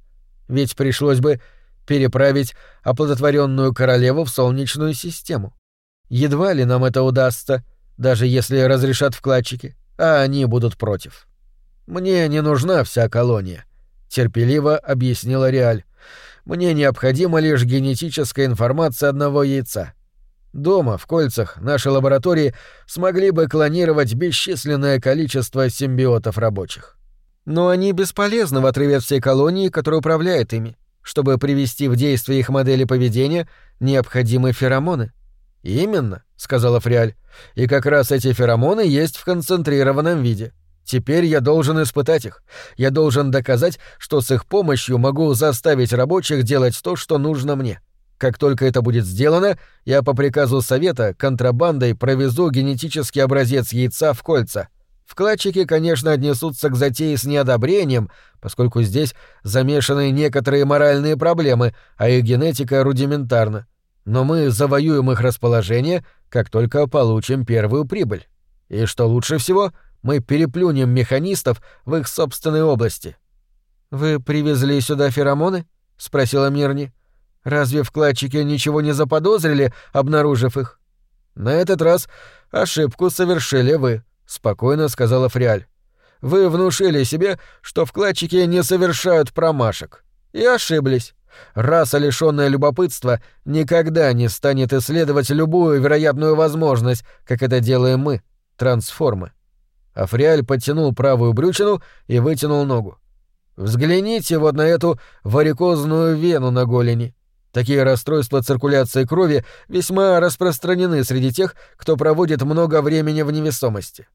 Ведь пришлось бы переправить оплодотворенную королеву в Солнечную систему. Едва ли нам это удастся, даже если разрешат вкладчики, а они будут против. Мне не нужна вся колония, терпеливо объяснила Реаль. Мне необходима лишь генетическая информация одного яйца. Дома, в кольцах, наши лаборатории смогли бы клонировать бесчисленное количество симбиотов рабочих. Но они бесполезны в отрыве от всей колонии, которая управляет ими. Чтобы привести в действие их модели поведения, необходимы феромоны. «Именно», — сказала Фриаль. «И как раз эти феромоны есть в концентрированном виде. Теперь я должен испытать их. Я должен доказать, что с их помощью могу заставить рабочих делать то, что нужно мне. Как только это будет сделано, я по приказу совета контрабандой провезу генетический образец яйца в кольца. Вкладчики, конечно, отнесутся к затее с неодобрением, поскольку здесь замешаны некоторые моральные проблемы, а их генетика рудиментарна. Но мы завоюем их расположение, как только получим первую прибыль. И что лучше всего — мы переплюнем механистов в их собственной области. Вы привезли сюда феромоны? спросила Мирни. Разве вкладчики ничего не заподозрили, обнаружив их? На этот раз ошибку совершили вы, спокойно сказала Фриаль. Вы внушили себе, что вкладчики не совершают промашек. И ошиблись. Раса, лишённая любопытства, никогда не станет исследовать любую вероятную возможность, как это делаем мы, трансформы. Африаль подтянул правую брючину и вытянул ногу. Взгляните вот на эту варикозную вену на голени. Такие расстройства циркуляции крови весьма распространены среди тех, кто проводит много времени в невесомости.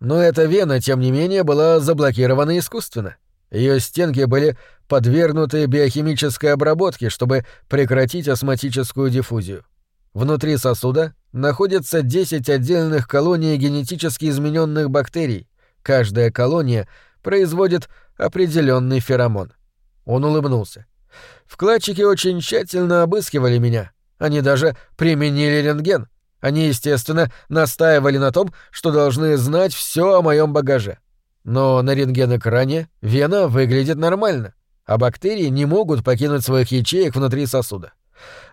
Но эта вена, тем не менее, была заблокирована искусственно. Ее стенки были подвергнуты биохимической обработке, чтобы прекратить астматическую диффузию. Внутри сосуда находится 10 отдельных колоний генетически измененных бактерий. Каждая колония производит определенный феромон. Он улыбнулся. Вкладчики очень тщательно обыскивали меня. Они даже применили рентген. Они, естественно, настаивали на том, что должны знать все о моем багаже. Но на рентген-экране вена выглядит нормально, а бактерии не могут покинуть своих ячеек внутри сосуда.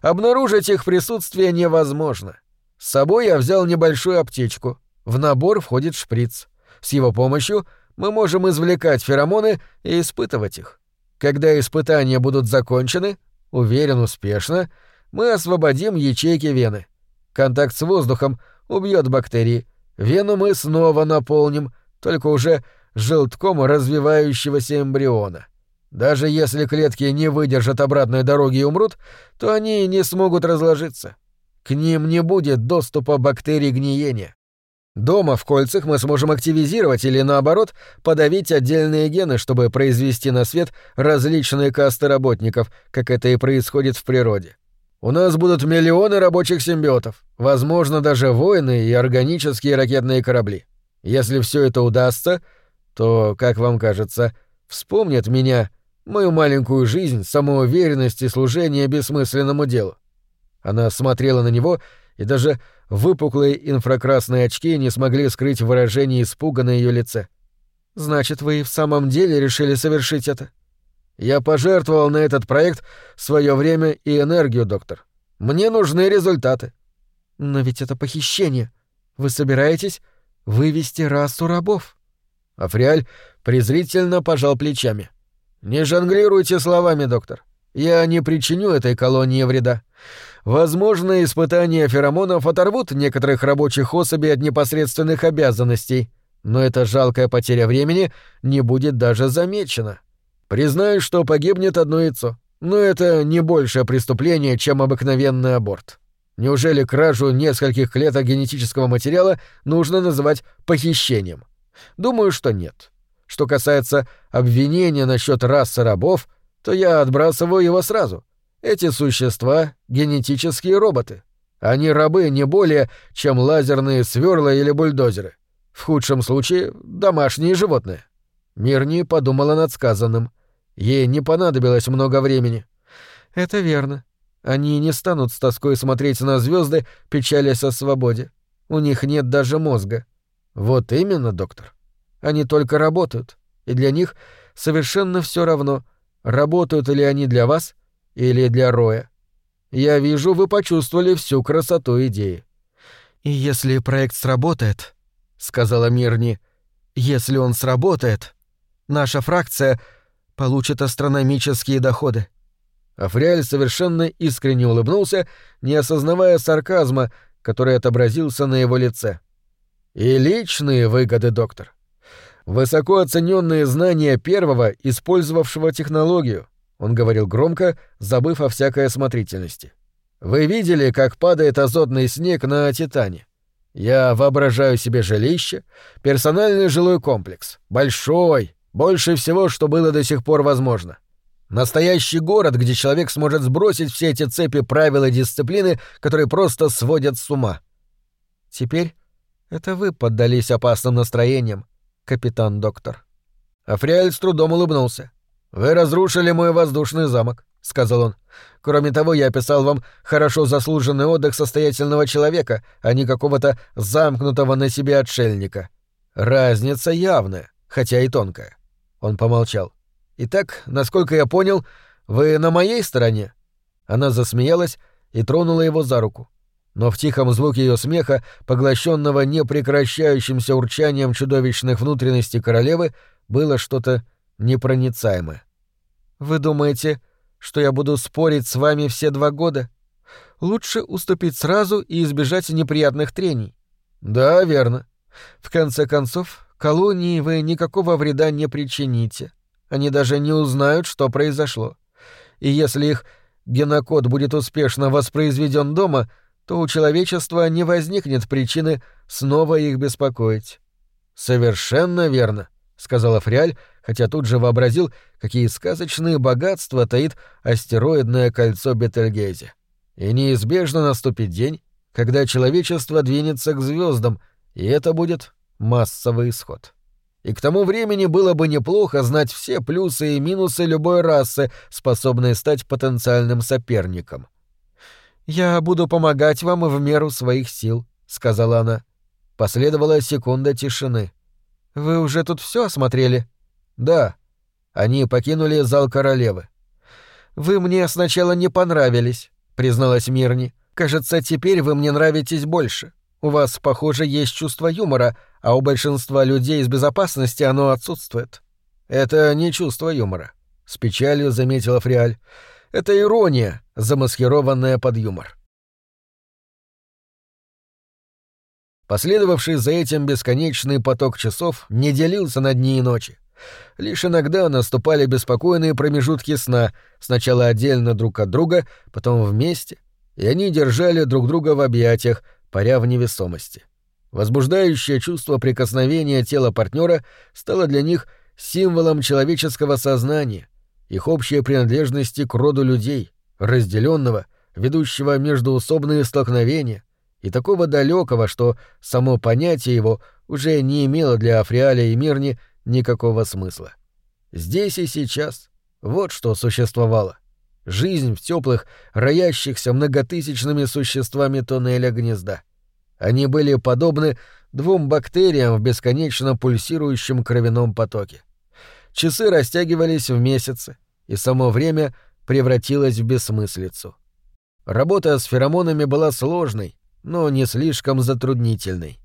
Обнаружить их присутствие невозможно. С собой я взял небольшую аптечку. В набор входит шприц. С его помощью мы можем извлекать феромоны и испытывать их. Когда испытания будут закончены, уверен, успешно, мы освободим ячейки вены. Контакт с воздухом убьет бактерии. Вену мы снова наполним, только уже желтком развивающегося эмбриона. Даже если клетки не выдержат обратной дороги и умрут, то они не смогут разложиться. К ним не будет доступа бактерий гниения. Дома в кольцах мы сможем активизировать или, наоборот, подавить отдельные гены, чтобы произвести на свет различные касты работников, как это и происходит в природе. У нас будут миллионы рабочих симбиотов, возможно, даже воины и органические ракетные корабли. Если все это удастся, то, как вам кажется, вспомнят меня мою маленькую жизнь, самоуверенность и служение бессмысленному делу. Она смотрела на него, и даже выпуклые инфракрасные очки не смогли скрыть выражение испуга на ее лице. «Значит, вы и в самом деле решили совершить это?» «Я пожертвовал на этот проект свое время и энергию, доктор. Мне нужны результаты». «Но ведь это похищение. Вы собираетесь вывести расу рабов?» Африаль презрительно пожал плечами. — «Не жонглируйте словами, доктор. Я не причиню этой колонии вреда. Возможно, испытания феромонов оторвут некоторых рабочих особей от непосредственных обязанностей, но эта жалкая потеря времени не будет даже замечена. Признаю, что погибнет одно яйцо, но это не большее преступление, чем обыкновенный аборт. Неужели кражу нескольких клеток генетического материала нужно называть похищением? Думаю, что нет. Что касается обвинения насчет расы рабов, то я отбрасываю его сразу. Эти существа — генетические роботы. Они рабы не более, чем лазерные сверла или бульдозеры. В худшем случае — домашние животные. Мирни подумала над сказанным. Ей не понадобилось много времени. Это верно. Они не станут с тоской смотреть на звезды, печалясь о свободе. У них нет даже мозга. Вот именно, доктор. Они только работают, и для них совершенно все равно, работают ли они для вас или для Роя. Я вижу, вы почувствовали всю красоту идеи. И если проект сработает, сказала Мирни, если он сработает, наша фракция получит астрономические доходы. Африаль совершенно искренне улыбнулся, не осознавая сарказма, который отобразился на его лице. «И личные выгоды, доктор. Высоко оцененные знания первого, использовавшего технологию», — он говорил громко, забыв о всякой осмотрительности. «Вы видели, как падает азотный снег на Титане? Я воображаю себе жилище, персональный жилой комплекс, большой, больше всего, что было до сих пор возможно. Настоящий город, где человек сможет сбросить все эти цепи правил и дисциплины, которые просто сводят с ума. Теперь это вы поддались опасным настроениям, капитан-доктор. Африаль с трудом улыбнулся. «Вы разрушили мой воздушный замок», — сказал он. «Кроме того, я описал вам хорошо заслуженный отдых состоятельного человека, а не какого-то замкнутого на себе отшельника. Разница явная, хотя и тонкая». Он помолчал. Итак, насколько я понял, вы на моей стороне? Она засмеялась и тронула его за руку. Но в тихом звуке ее смеха, поглощенного непрекращающимся урчанием чудовищных внутренностей королевы, было что-то непроницаемое. Вы думаете, что я буду спорить с вами все два года? Лучше уступить сразу и избежать неприятных трений. Да, верно. В конце концов, колонии вы никакого вреда не причините. Они даже не узнают, что произошло. И если их генокод будет успешно воспроизведен дома, то у человечества не возникнет причины снова их беспокоить. Совершенно верно, сказала Фриаль, хотя тут же вообразил, какие сказочные богатства таит астероидное кольцо Бетельгейзе. И неизбежно наступит день, когда человечество двинется к звездам, и это будет массовый исход и к тому времени было бы неплохо знать все плюсы и минусы любой расы, способной стать потенциальным соперником. «Я буду помогать вам в меру своих сил», — сказала она. Последовала секунда тишины. «Вы уже тут все осмотрели?» «Да». Они покинули зал королевы. «Вы мне сначала не понравились», — призналась Мирни. «Кажется, теперь вы мне нравитесь больше. У вас, похоже, есть чувство юмора, а у большинства людей из безопасности оно отсутствует. Это не чувство юмора, с печалью заметила Фриаль. Это ирония, замаскированная под юмор. Последовавший за этим бесконечный поток часов не делился на дни и ночи. Лишь иногда наступали беспокойные промежутки сна, сначала отдельно друг от друга, потом вместе, и они держали друг друга в объятиях, паря в невесомости. Возбуждающее чувство прикосновения тела партнера стало для них символом человеческого сознания, их общей принадлежности к роду людей, разделенного, ведущего междуусобные столкновения, и такого далекого, что само понятие его уже не имело для Африаля и Мирни никакого смысла. Здесь и сейчас вот что существовало. Жизнь в теплых, роящихся многотысячными существами тоннеля гнезда. Они были подобны двум бактериям в бесконечно пульсирующем кровяном потоке. Часы растягивались в месяцы, и само время превратилось в бессмыслицу. Работа с феромонами была сложной, но не слишком затруднительной.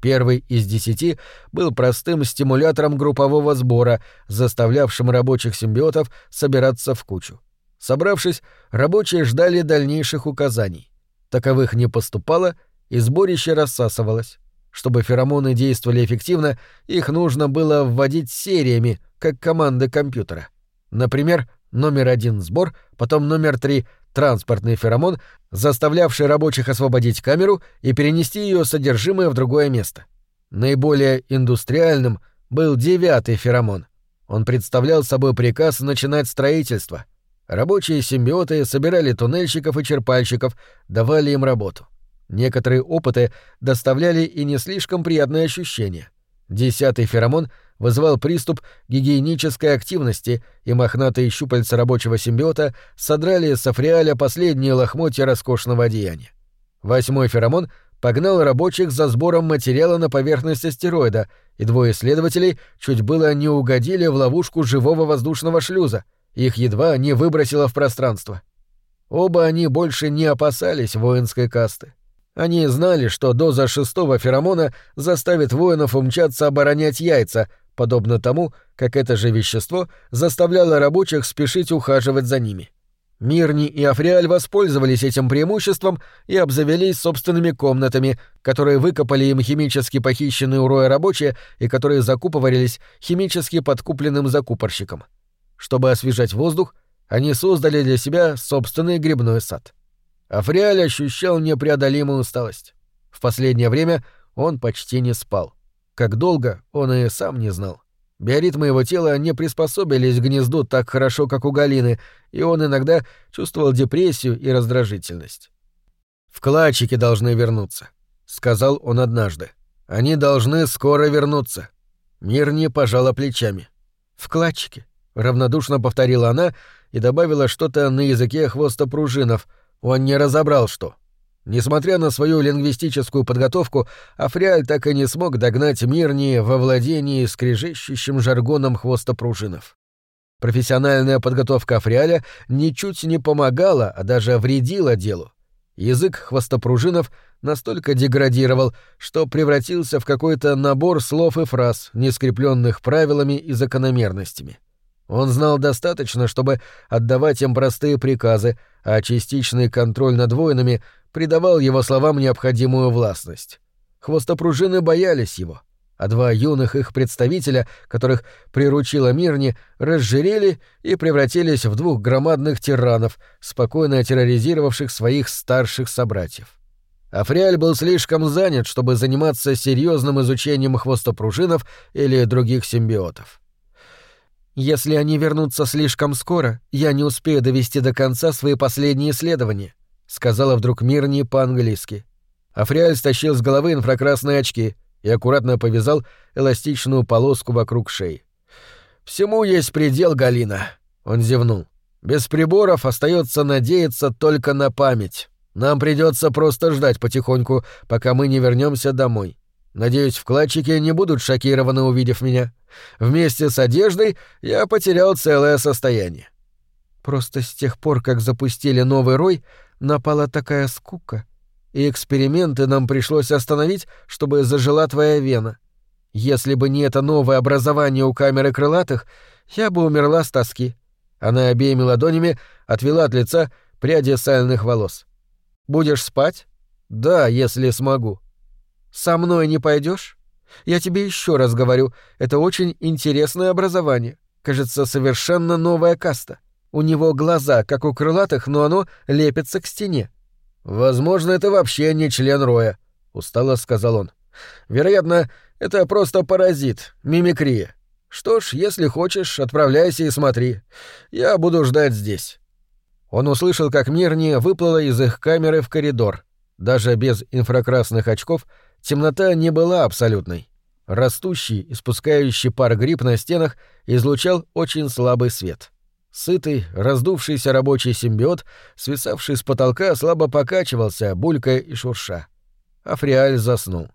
Первый из десяти был простым стимулятором группового сбора, заставлявшим рабочих симбиотов собираться в кучу. Собравшись, рабочие ждали дальнейших указаний. Таковых не поступало, и сборище рассасывалось. Чтобы феромоны действовали эффективно, их нужно было вводить сериями, как команды компьютера. Например, номер один — сбор, потом номер три — транспортный феромон, заставлявший рабочих освободить камеру и перенести ее содержимое в другое место. Наиболее индустриальным был девятый феромон. Он представлял собой приказ начинать строительство — Рабочие симбиоты собирали туннельщиков и черпальщиков, давали им работу. Некоторые опыты доставляли и не слишком приятные ощущения. Десятый феромон вызывал приступ гигиенической активности, и мохнатые щупальца рабочего симбиота содрали с Африаля последние лохмотья роскошного одеяния. Восьмой феромон погнал рабочих за сбором материала на поверхность астероида, и двое исследователей чуть было не угодили в ловушку живого воздушного шлюза — их едва не выбросило в пространство. Оба они больше не опасались воинской касты. Они знали, что доза шестого феромона заставит воинов умчаться оборонять яйца, подобно тому, как это же вещество заставляло рабочих спешить ухаживать за ними. Мирни и Африаль воспользовались этим преимуществом и обзавелись собственными комнатами, которые выкопали им химически похищенные у Роя рабочие и которые закупорились химически подкупленным закупорщиком. Чтобы освежать воздух, они создали для себя собственный грибной сад. Африаль ощущал непреодолимую усталость. В последнее время он почти не спал. Как долго, он и сам не знал. Биоритмы его тела не приспособились к гнезду так хорошо, как у Галины, и он иногда чувствовал депрессию и раздражительность. «Вкладчики должны вернуться», — сказал он однажды. «Они должны скоро вернуться». Мир не пожала плечами. «Вкладчики», — равнодушно повторила она и добавила что-то на языке хвоста пружинов. Он не разобрал, что. Несмотря на свою лингвистическую подготовку, Африаль так и не смог догнать Мирни во владении скрежещущим жаргоном хвостопружинов. Профессиональная подготовка Африаля ничуть не помогала, а даже вредила делу. Язык хвостопружинов настолько деградировал, что превратился в какой-то набор слов и фраз, не скрепленных правилами и закономерностями. Он знал достаточно, чтобы отдавать им простые приказы, а частичный контроль над воинами придавал его словам необходимую властность. Хвостопружины боялись его, а два юных их представителя, которых приручила Мирни, разжирели и превратились в двух громадных тиранов, спокойно терроризировавших своих старших собратьев. Африаль был слишком занят, чтобы заниматься серьезным изучением хвостопружинов или других симбиотов. «Если они вернутся слишком скоро, я не успею довести до конца свои последние исследования», сказала вдруг Мирни по-английски. Африаль стащил с головы инфракрасные очки и аккуратно повязал эластичную полоску вокруг шеи. «Всему есть предел, Галина», — он зевнул. «Без приборов остается надеяться только на память. Нам придется просто ждать потихоньку, пока мы не вернемся домой. Надеюсь, вкладчики не будут шокированы, увидев меня. Вместе с одеждой я потерял целое состояние». Просто с тех пор, как запустили новый рой, напала такая скука, и эксперименты нам пришлось остановить, чтобы зажила твоя вена. Если бы не это новое образование у камеры крылатых, я бы умерла с тоски. Она обеими ладонями отвела от лица пряди сальных волос. Будешь спать? Да, если смогу. Со мной не пойдешь? Я тебе еще раз говорю, это очень интересное образование. Кажется, совершенно новая каста. У него глаза, как у крылатых, но оно лепится к стене. Возможно, это вообще не член роя, устало сказал он. Вероятно, это просто паразит, мимикрия. Что ж, если хочешь, отправляйся и смотри. Я буду ждать здесь. Он услышал, как Мирни выплыла из их камеры в коридор. Даже без инфракрасных очков темнота не была абсолютной. Растущий, испускающий пар гриб на стенах излучал очень слабый свет. Сытый, раздувшийся рабочий симбиот, свисавший с потолка, слабо покачивался, булькая и шурша. Африаль заснул.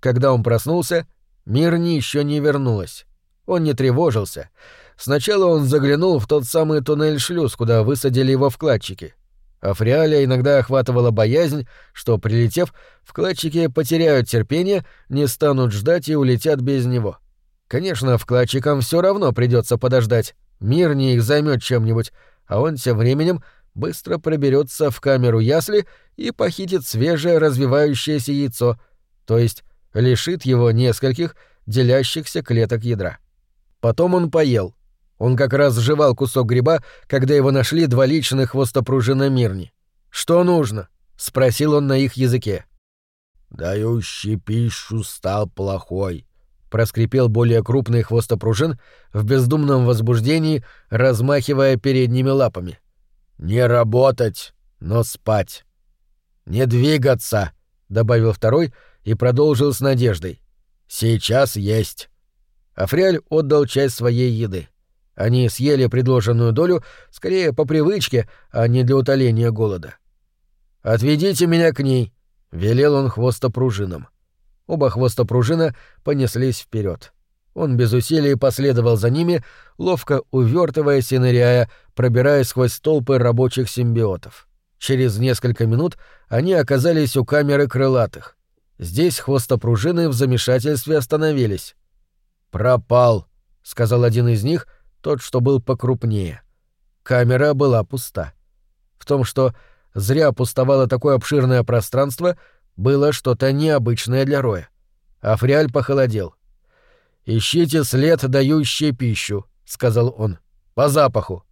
Когда он проснулся, Мирни еще не вернулась. Он не тревожился. Сначала он заглянул в тот самый туннель-шлюз, куда высадили его вкладчики. Африаля иногда охватывала боязнь, что, прилетев, вкладчики потеряют терпение, не станут ждать и улетят без него. Конечно, вкладчикам все равно придется подождать. Мир не их займет чем-нибудь, а он тем временем быстро проберется в камеру ясли и похитит свежее развивающееся яйцо, то есть лишит его нескольких делящихся клеток ядра. Потом он поел. Он как раз жевал кусок гриба, когда его нашли два личных хвостопружина Мирни. «Что нужно?» — спросил он на их языке. «Дающий пищу стал плохой», проскрипел более крупный хвостопружин в бездумном возбуждении, размахивая передними лапами. «Не работать, но спать». «Не двигаться», — добавил второй и продолжил с надеждой. «Сейчас есть». Африаль отдал часть своей еды. Они съели предложенную долю скорее по привычке, а не для утоления голода. «Отведите меня к ней», — велел он хвостопружином. Оба хвоста пружина понеслись вперед. Он без усилий последовал за ними, ловко увертываясь и ныряя, пробираясь сквозь толпы рабочих симбиотов. Через несколько минут они оказались у камеры крылатых. Здесь хвостопружины в замешательстве остановились. «Пропал», — сказал один из них, тот, что был покрупнее. Камера была пуста. В том, что зря пустовало такое обширное пространство, было что-то необычное для Роя. Африаль похолодел. «Ищите след, дающий пищу», — сказал он. «По запаху».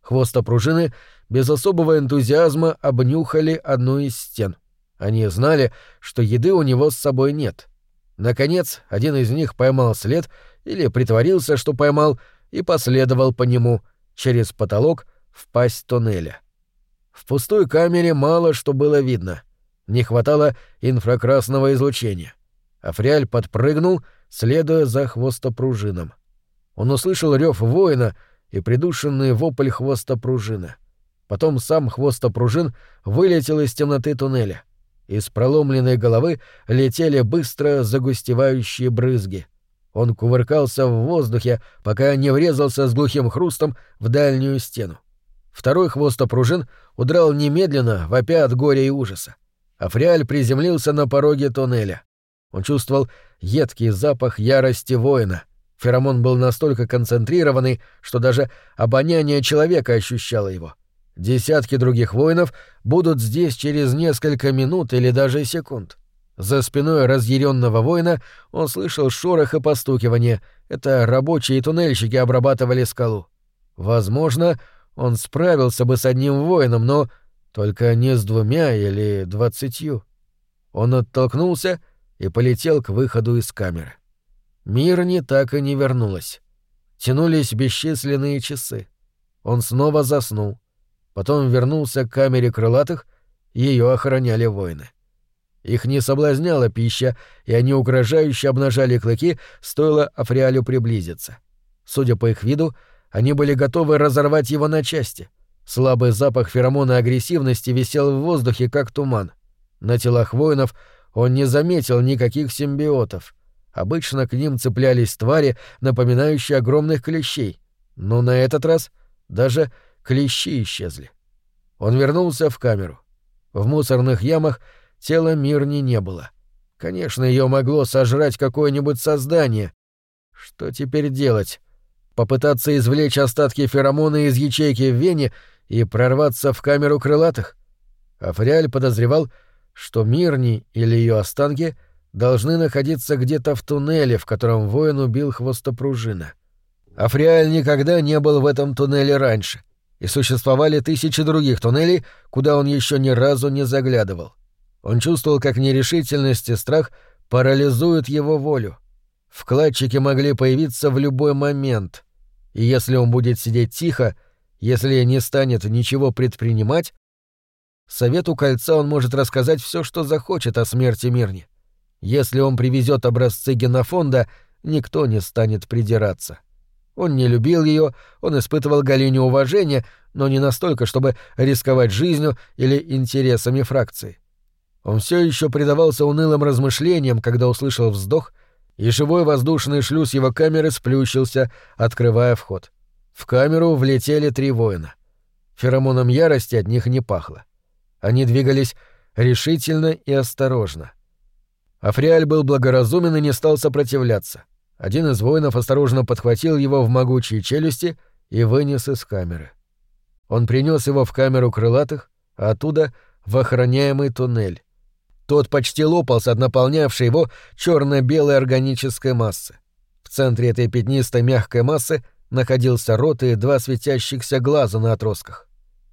Хвоста пружины без особого энтузиазма обнюхали одну из стен. Они знали, что еды у него с собой нет. Наконец, один из них поймал след или притворился, что поймал, и последовал по нему через потолок в пасть туннеля. В пустой камере мало что было видно. Не хватало инфракрасного излучения. Африаль подпрыгнул, следуя за хвостопружином. Он услышал рев воина и придушенный вопль хвостопружина. Потом сам хвостопружин вылетел из темноты туннеля. Из проломленной головы летели быстро загустевающие брызги. Он кувыркался в воздухе, пока не врезался с глухим хрустом в дальнюю стену. Второй хвостопружин удрал немедленно, вопя от горя и ужаса. Африаль приземлился на пороге туннеля. Он чувствовал едкий запах ярости воина. Феромон был настолько концентрированный, что даже обоняние человека ощущало его. Десятки других воинов будут здесь через несколько минут или даже секунд. За спиной разъяренного воина он слышал шорох и постукивание. Это рабочие туннельщики обрабатывали скалу. Возможно, он справился бы с одним воином, но только не с двумя или двадцатью. Он оттолкнулся и полетел к выходу из камеры. Мирни так и не вернулась. Тянулись бесчисленные часы. Он снова заснул. Потом вернулся к камере крылатых, ее охраняли воины. Их не соблазняла пища, и они угрожающе обнажали клыки, стоило Африалю приблизиться. Судя по их виду, они были готовы разорвать его на части. Слабый запах феромона агрессивности висел в воздухе, как туман. На телах воинов он не заметил никаких симбиотов. Обычно к ним цеплялись твари, напоминающие огромных клещей. Но на этот раз даже Клещи исчезли. Он вернулся в камеру. В мусорных ямах тела Мирни не было. Конечно, ее могло сожрать какое-нибудь создание. Что теперь делать? Попытаться извлечь остатки феромона из ячейки в вене и прорваться в камеру крылатых? Африаль подозревал, что Мирни или ее останки должны находиться где-то в туннеле, в котором воин убил хвостопружина. Африаль никогда не был в этом туннеле раньше и существовали тысячи других туннелей, куда он еще ни разу не заглядывал. Он чувствовал, как нерешительность и страх парализуют его волю. Вкладчики могли появиться в любой момент, и если он будет сидеть тихо, если не станет ничего предпринимать, Совету Кольца он может рассказать все, что захочет о смерти Мирни. Если он привезет образцы генофонда, никто не станет придираться. Он не любил ее, он испытывал Галине уважение, но не настолько, чтобы рисковать жизнью или интересами фракции. Он все еще предавался унылым размышлениям, когда услышал вздох, и живой воздушный шлюз его камеры сплющился, открывая вход. В камеру влетели три воина. Феромоном ярости от них не пахло. Они двигались решительно и осторожно. Африаль был благоразумен и не стал сопротивляться. Один из воинов осторожно подхватил его в могучие челюсти и вынес из камеры. Он принес его в камеру крылатых, а оттуда — в охраняемый туннель. Тот почти лопался от наполнявшей его черно-белой органической массы. В центре этой пятнистой мягкой массы находился рот и два светящихся глаза на отростках.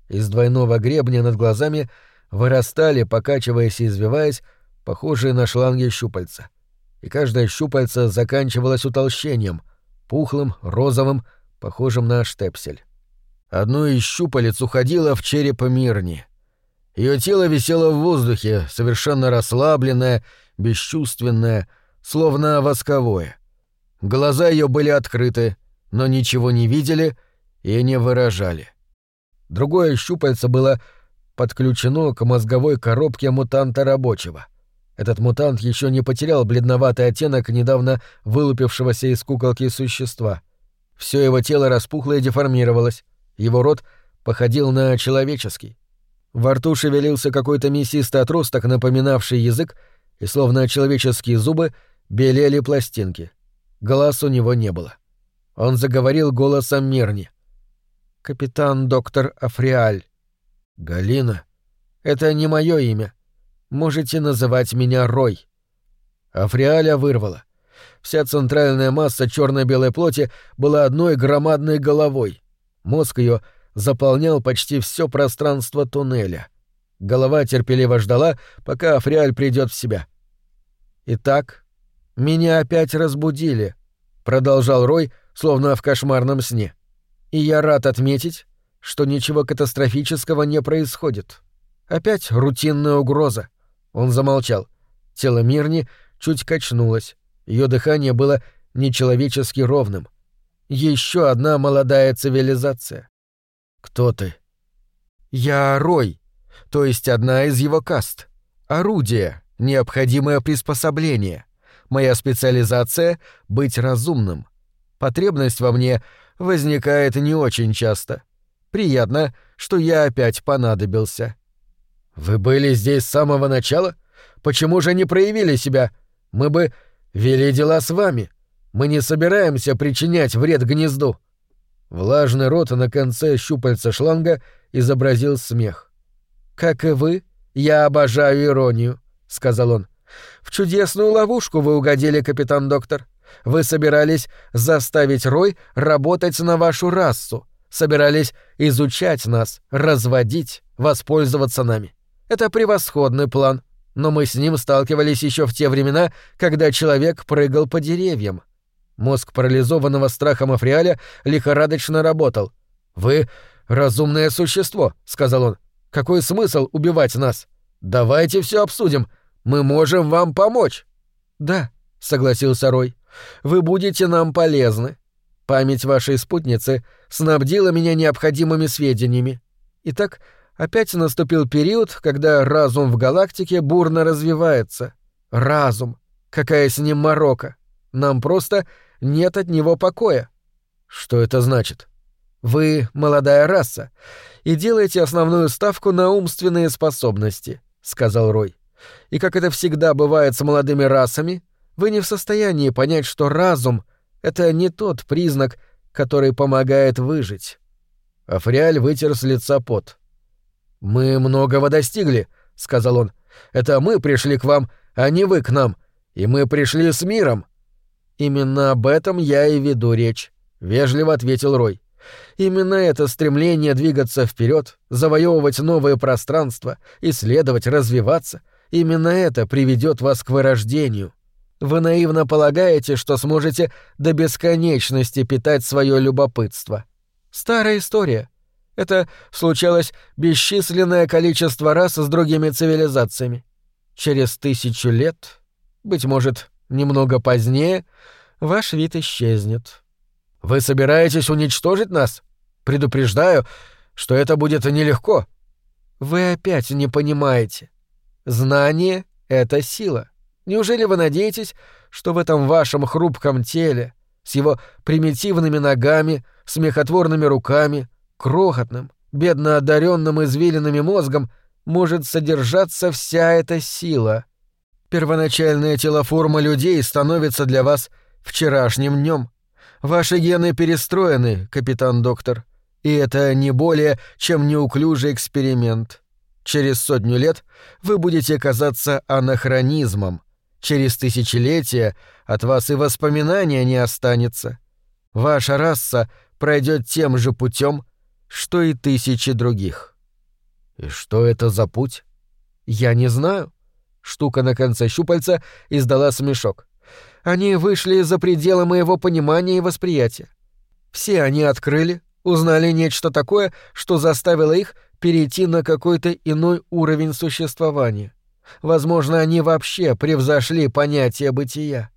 Из двойного гребня над глазами вырастали, покачиваясь и извиваясь, похожие на шланги щупальца и каждое щупальце заканчивалось утолщением, пухлым, розовым, похожим на штепсель. Одно из щупалец уходило в череп Мирни. Ее тело висело в воздухе, совершенно расслабленное, бесчувственное, словно восковое. Глаза ее были открыты, но ничего не видели и не выражали. Другое щупальце было подключено к мозговой коробке мутанта рабочего — этот мутант еще не потерял бледноватый оттенок недавно вылупившегося из куколки существа. Все его тело распухло и деформировалось, его рот походил на человеческий. Во рту шевелился какой-то мясистый отросток, напоминавший язык, и словно человеческие зубы белели пластинки. Глаз у него не было. Он заговорил голосом Мирни. «Капитан доктор Африаль, Галина. Это не мое имя. Можете называть меня Рой. Африаля вырвала. Вся центральная масса черно-белой плоти была одной громадной головой. Мозг ее заполнял почти все пространство туннеля. Голова терпеливо ждала, пока Африаль придет в себя. Итак, меня опять разбудили, продолжал Рой, словно в кошмарном сне. И я рад отметить, что ничего катастрофического не происходит. Опять рутинная угроза. Он замолчал. Тело Мирни чуть качнулось. Ее дыхание было нечеловечески ровным. Еще одна молодая цивилизация. Кто ты? Я Рой, то есть одна из его каст. Орудие, необходимое приспособление. Моя специализация — быть разумным. Потребность во мне возникает не очень часто. Приятно, что я опять понадобился. Вы были здесь с самого начала? Почему же не проявили себя? Мы бы вели дела с вами. Мы не собираемся причинять вред гнезду. Влажный рот на конце щупальца шланга изобразил смех. Как и вы, я обожаю иронию, сказал он. В чудесную ловушку вы угодили, капитан доктор. Вы собирались заставить Рой работать на вашу расу, собирались изучать нас, разводить, воспользоваться нами. Это превосходный план, но мы с ним сталкивались еще в те времена, когда человек прыгал по деревьям. Мозг парализованного страхом Африаля лихорадочно работал. «Вы — разумное существо», — сказал он. «Какой смысл убивать нас? Давайте все обсудим. Мы можем вам помочь». «Да», — согласился Рой. «Вы будете нам полезны. Память вашей спутницы снабдила меня необходимыми сведениями. Итак, опять наступил период, когда разум в галактике бурно развивается. Разум. Какая с ним морока. Нам просто нет от него покоя. Что это значит? Вы молодая раса и делаете основную ставку на умственные способности, сказал Рой. И как это всегда бывает с молодыми расами, вы не в состоянии понять, что разум — это не тот признак, который помогает выжить. Африаль вытер с лица пот. «Мы многого достигли», — сказал он. «Это мы пришли к вам, а не вы к нам. И мы пришли с миром». «Именно об этом я и веду речь», — вежливо ответил Рой. «Именно это стремление двигаться вперед, завоевывать новые пространства, исследовать, развиваться, именно это приведет вас к вырождению. Вы наивно полагаете, что сможете до бесконечности питать свое любопытство. Старая история. Это случалось бесчисленное количество раз с другими цивилизациями. Через тысячу лет, быть может, немного позднее, ваш вид исчезнет. Вы собираетесь уничтожить нас? Предупреждаю, что это будет нелегко. Вы опять не понимаете. Знание — это сила. Неужели вы надеетесь, что в этом вашем хрупком теле, с его примитивными ногами, смехотворными руками, крохотным, бедно одаренным извилинами мозгом может содержаться вся эта сила. Первоначальная телоформа людей становится для вас вчерашним днем. Ваши гены перестроены, капитан-доктор, и это не более, чем неуклюжий эксперимент. Через сотню лет вы будете казаться анахронизмом. Через тысячелетия от вас и воспоминания не останется. Ваша раса пройдет тем же путем, что и тысячи других. И что это за путь? Я не знаю. Штука на конце щупальца издала смешок. Они вышли за пределы моего понимания и восприятия. Все они открыли, узнали нечто такое, что заставило их перейти на какой-то иной уровень существования. Возможно, они вообще превзошли понятие бытия.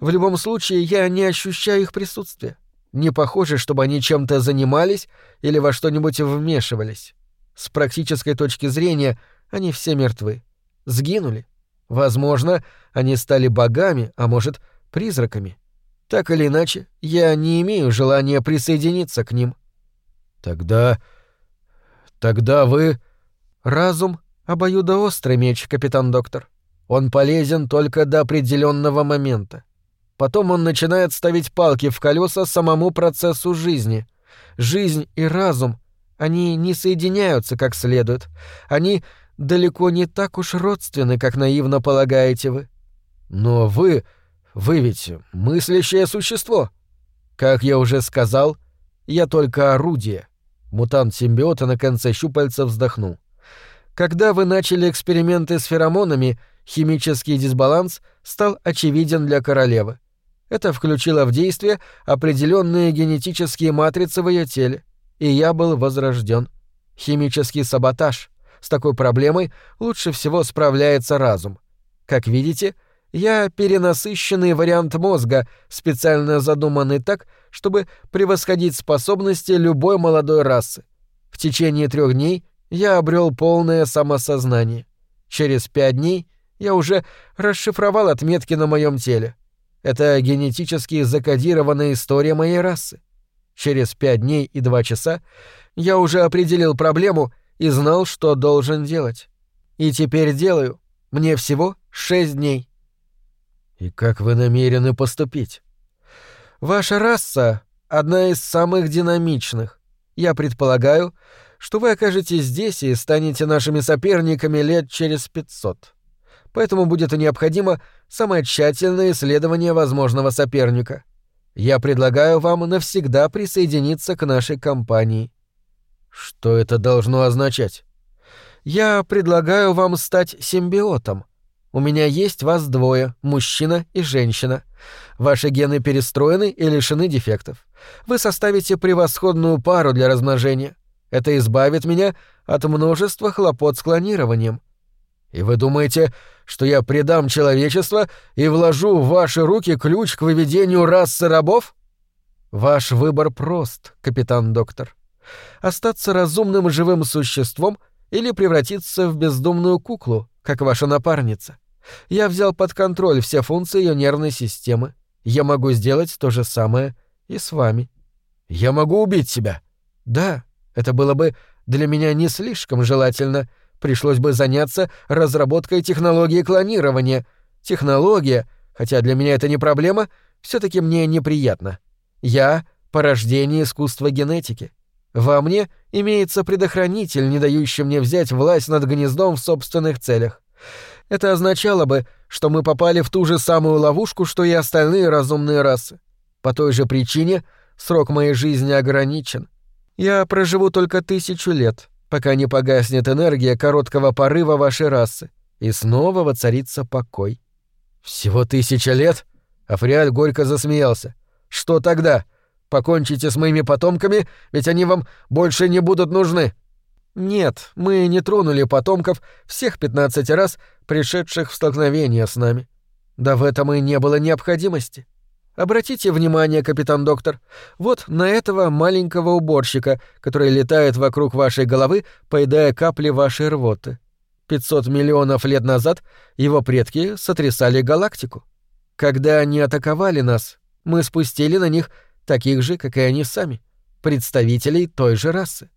В любом случае, я не ощущаю их присутствия. Не похоже, чтобы они чем-то занимались или во что-нибудь вмешивались. С практической точки зрения они все мертвы. Сгинули. Возможно, они стали богами, а может, призраками. Так или иначе, я не имею желания присоединиться к ним. Тогда... Тогда вы... Разум — обоюдоострый меч, капитан-доктор. Он полезен только до определенного момента. Потом он начинает ставить палки в колеса самому процессу жизни. Жизнь и разум Они не соединяются как следует. Они далеко не так уж родственны, как наивно полагаете вы. Но вы... вы ведь мыслящее существо. Как я уже сказал, я только орудие. Мутант симбиота на конце щупальца вздохнул. Когда вы начали эксперименты с феромонами, химический дисбаланс стал очевиден для королевы. Это включило в действие определенные генетические матрицы в ее теле, и я был возрожден. Химический саботаж. С такой проблемой лучше всего справляется разум. Как видите, я перенасыщенный вариант мозга, специально задуманный так, чтобы превосходить способности любой молодой расы. В течение трех дней я обрел полное самосознание. Через пять дней я уже расшифровал отметки на моем теле. Это генетически закодированная история моей расы. Через пять дней и два часа я уже определил проблему и знал, что должен делать. И теперь делаю. Мне всего шесть дней. И как вы намерены поступить? Ваша раса — одна из самых динамичных. Я предполагаю, что вы окажетесь здесь и станете нашими соперниками лет через пятьсот поэтому будет необходимо самое тщательное исследование возможного соперника. Я предлагаю вам навсегда присоединиться к нашей компании. Что это должно означать? Я предлагаю вам стать симбиотом. У меня есть вас двое, мужчина и женщина. Ваши гены перестроены и лишены дефектов. Вы составите превосходную пару для размножения. Это избавит меня от множества хлопот с клонированием. И вы думаете, что я предам человечество и вложу в ваши руки ключ к выведению расы рабов? Ваш выбор прост, капитан-доктор. Остаться разумным живым существом или превратиться в бездумную куклу, как ваша напарница. Я взял под контроль все функции ее нервной системы. Я могу сделать то же самое и с вами. Я могу убить себя. Да, это было бы для меня не слишком желательно — пришлось бы заняться разработкой технологии клонирования. Технология, хотя для меня это не проблема, все таки мне неприятно. Я — порождение искусства генетики. Во мне имеется предохранитель, не дающий мне взять власть над гнездом в собственных целях. Это означало бы, что мы попали в ту же самую ловушку, что и остальные разумные расы. По той же причине срок моей жизни ограничен. Я проживу только тысячу лет, пока не погаснет энергия короткого порыва вашей расы, и снова воцарится покой. Всего тысяча лет? Африаль горько засмеялся. Что тогда? Покончите с моими потомками, ведь они вам больше не будут нужны. Нет, мы не тронули потомков всех пятнадцати раз, пришедших в столкновение с нами. Да в этом и не было необходимости. Обратите внимание, капитан-доктор, вот на этого маленького уборщика, который летает вокруг вашей головы, поедая капли вашей рвоты. 500 миллионов лет назад его предки сотрясали галактику. Когда они атаковали нас, мы спустили на них таких же, как и они сами, представителей той же расы.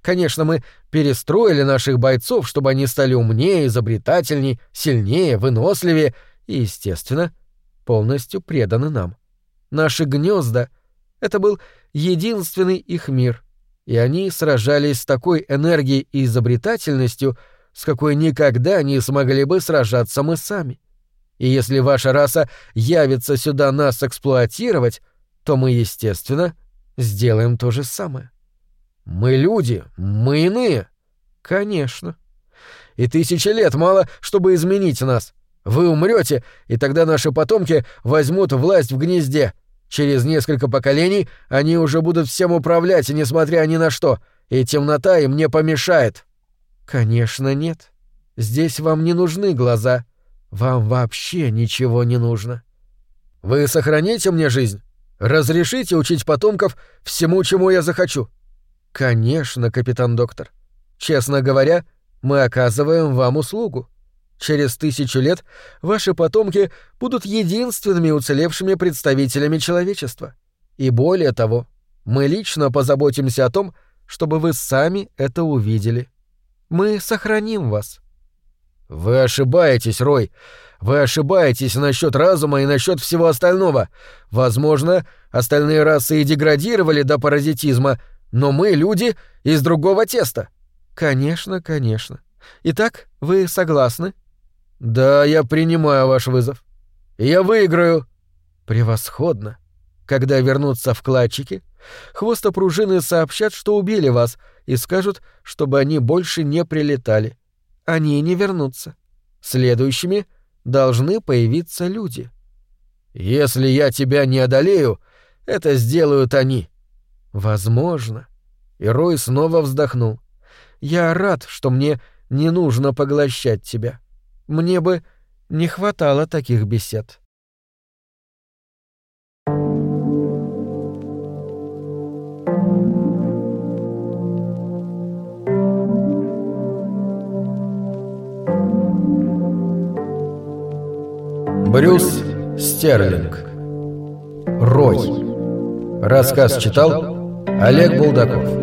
Конечно, мы перестроили наших бойцов, чтобы они стали умнее, изобретательней, сильнее, выносливее и, естественно, полностью преданы нам. Наши гнезда — это был единственный их мир, и они сражались с такой энергией и изобретательностью, с какой никогда не смогли бы сражаться мы сами. И если ваша раса явится сюда нас эксплуатировать, то мы, естественно, сделаем то же самое. Мы люди, мы иные. Конечно. И тысячи лет мало, чтобы изменить нас. Вы умрете, и тогда наши потомки возьмут власть в гнезде. Через несколько поколений они уже будут всем управлять, несмотря ни на что, и темнота им не помешает. Конечно, нет. Здесь вам не нужны глаза. Вам вообще ничего не нужно. Вы сохраните мне жизнь? Разрешите учить потомков всему, чему я захочу? Конечно, капитан-доктор. Честно говоря, мы оказываем вам услугу. Через тысячу лет ваши потомки будут единственными уцелевшими представителями человечества. И более того, мы лично позаботимся о том, чтобы вы сами это увидели. Мы сохраним вас. Вы ошибаетесь, Рой. Вы ошибаетесь насчет разума и насчет всего остального. Возможно, остальные расы и деградировали до паразитизма, Но мы люди из другого теста. Конечно, конечно. Итак, вы согласны? Да, я принимаю ваш вызов. Я выиграю. Превосходно. Когда вернутся вкладчики, хвостопружины сообщат, что убили вас, и скажут, чтобы они больше не прилетали. Они не вернутся. Следующими должны появиться люди. Если я тебя не одолею, это сделают они. Возможно. И Рой снова вздохнул. Я рад, что мне не нужно поглощать тебя. Мне бы не хватало таких бесед. Брюс Стерлинг. Рой. Рассказ читал Олег Булдаков.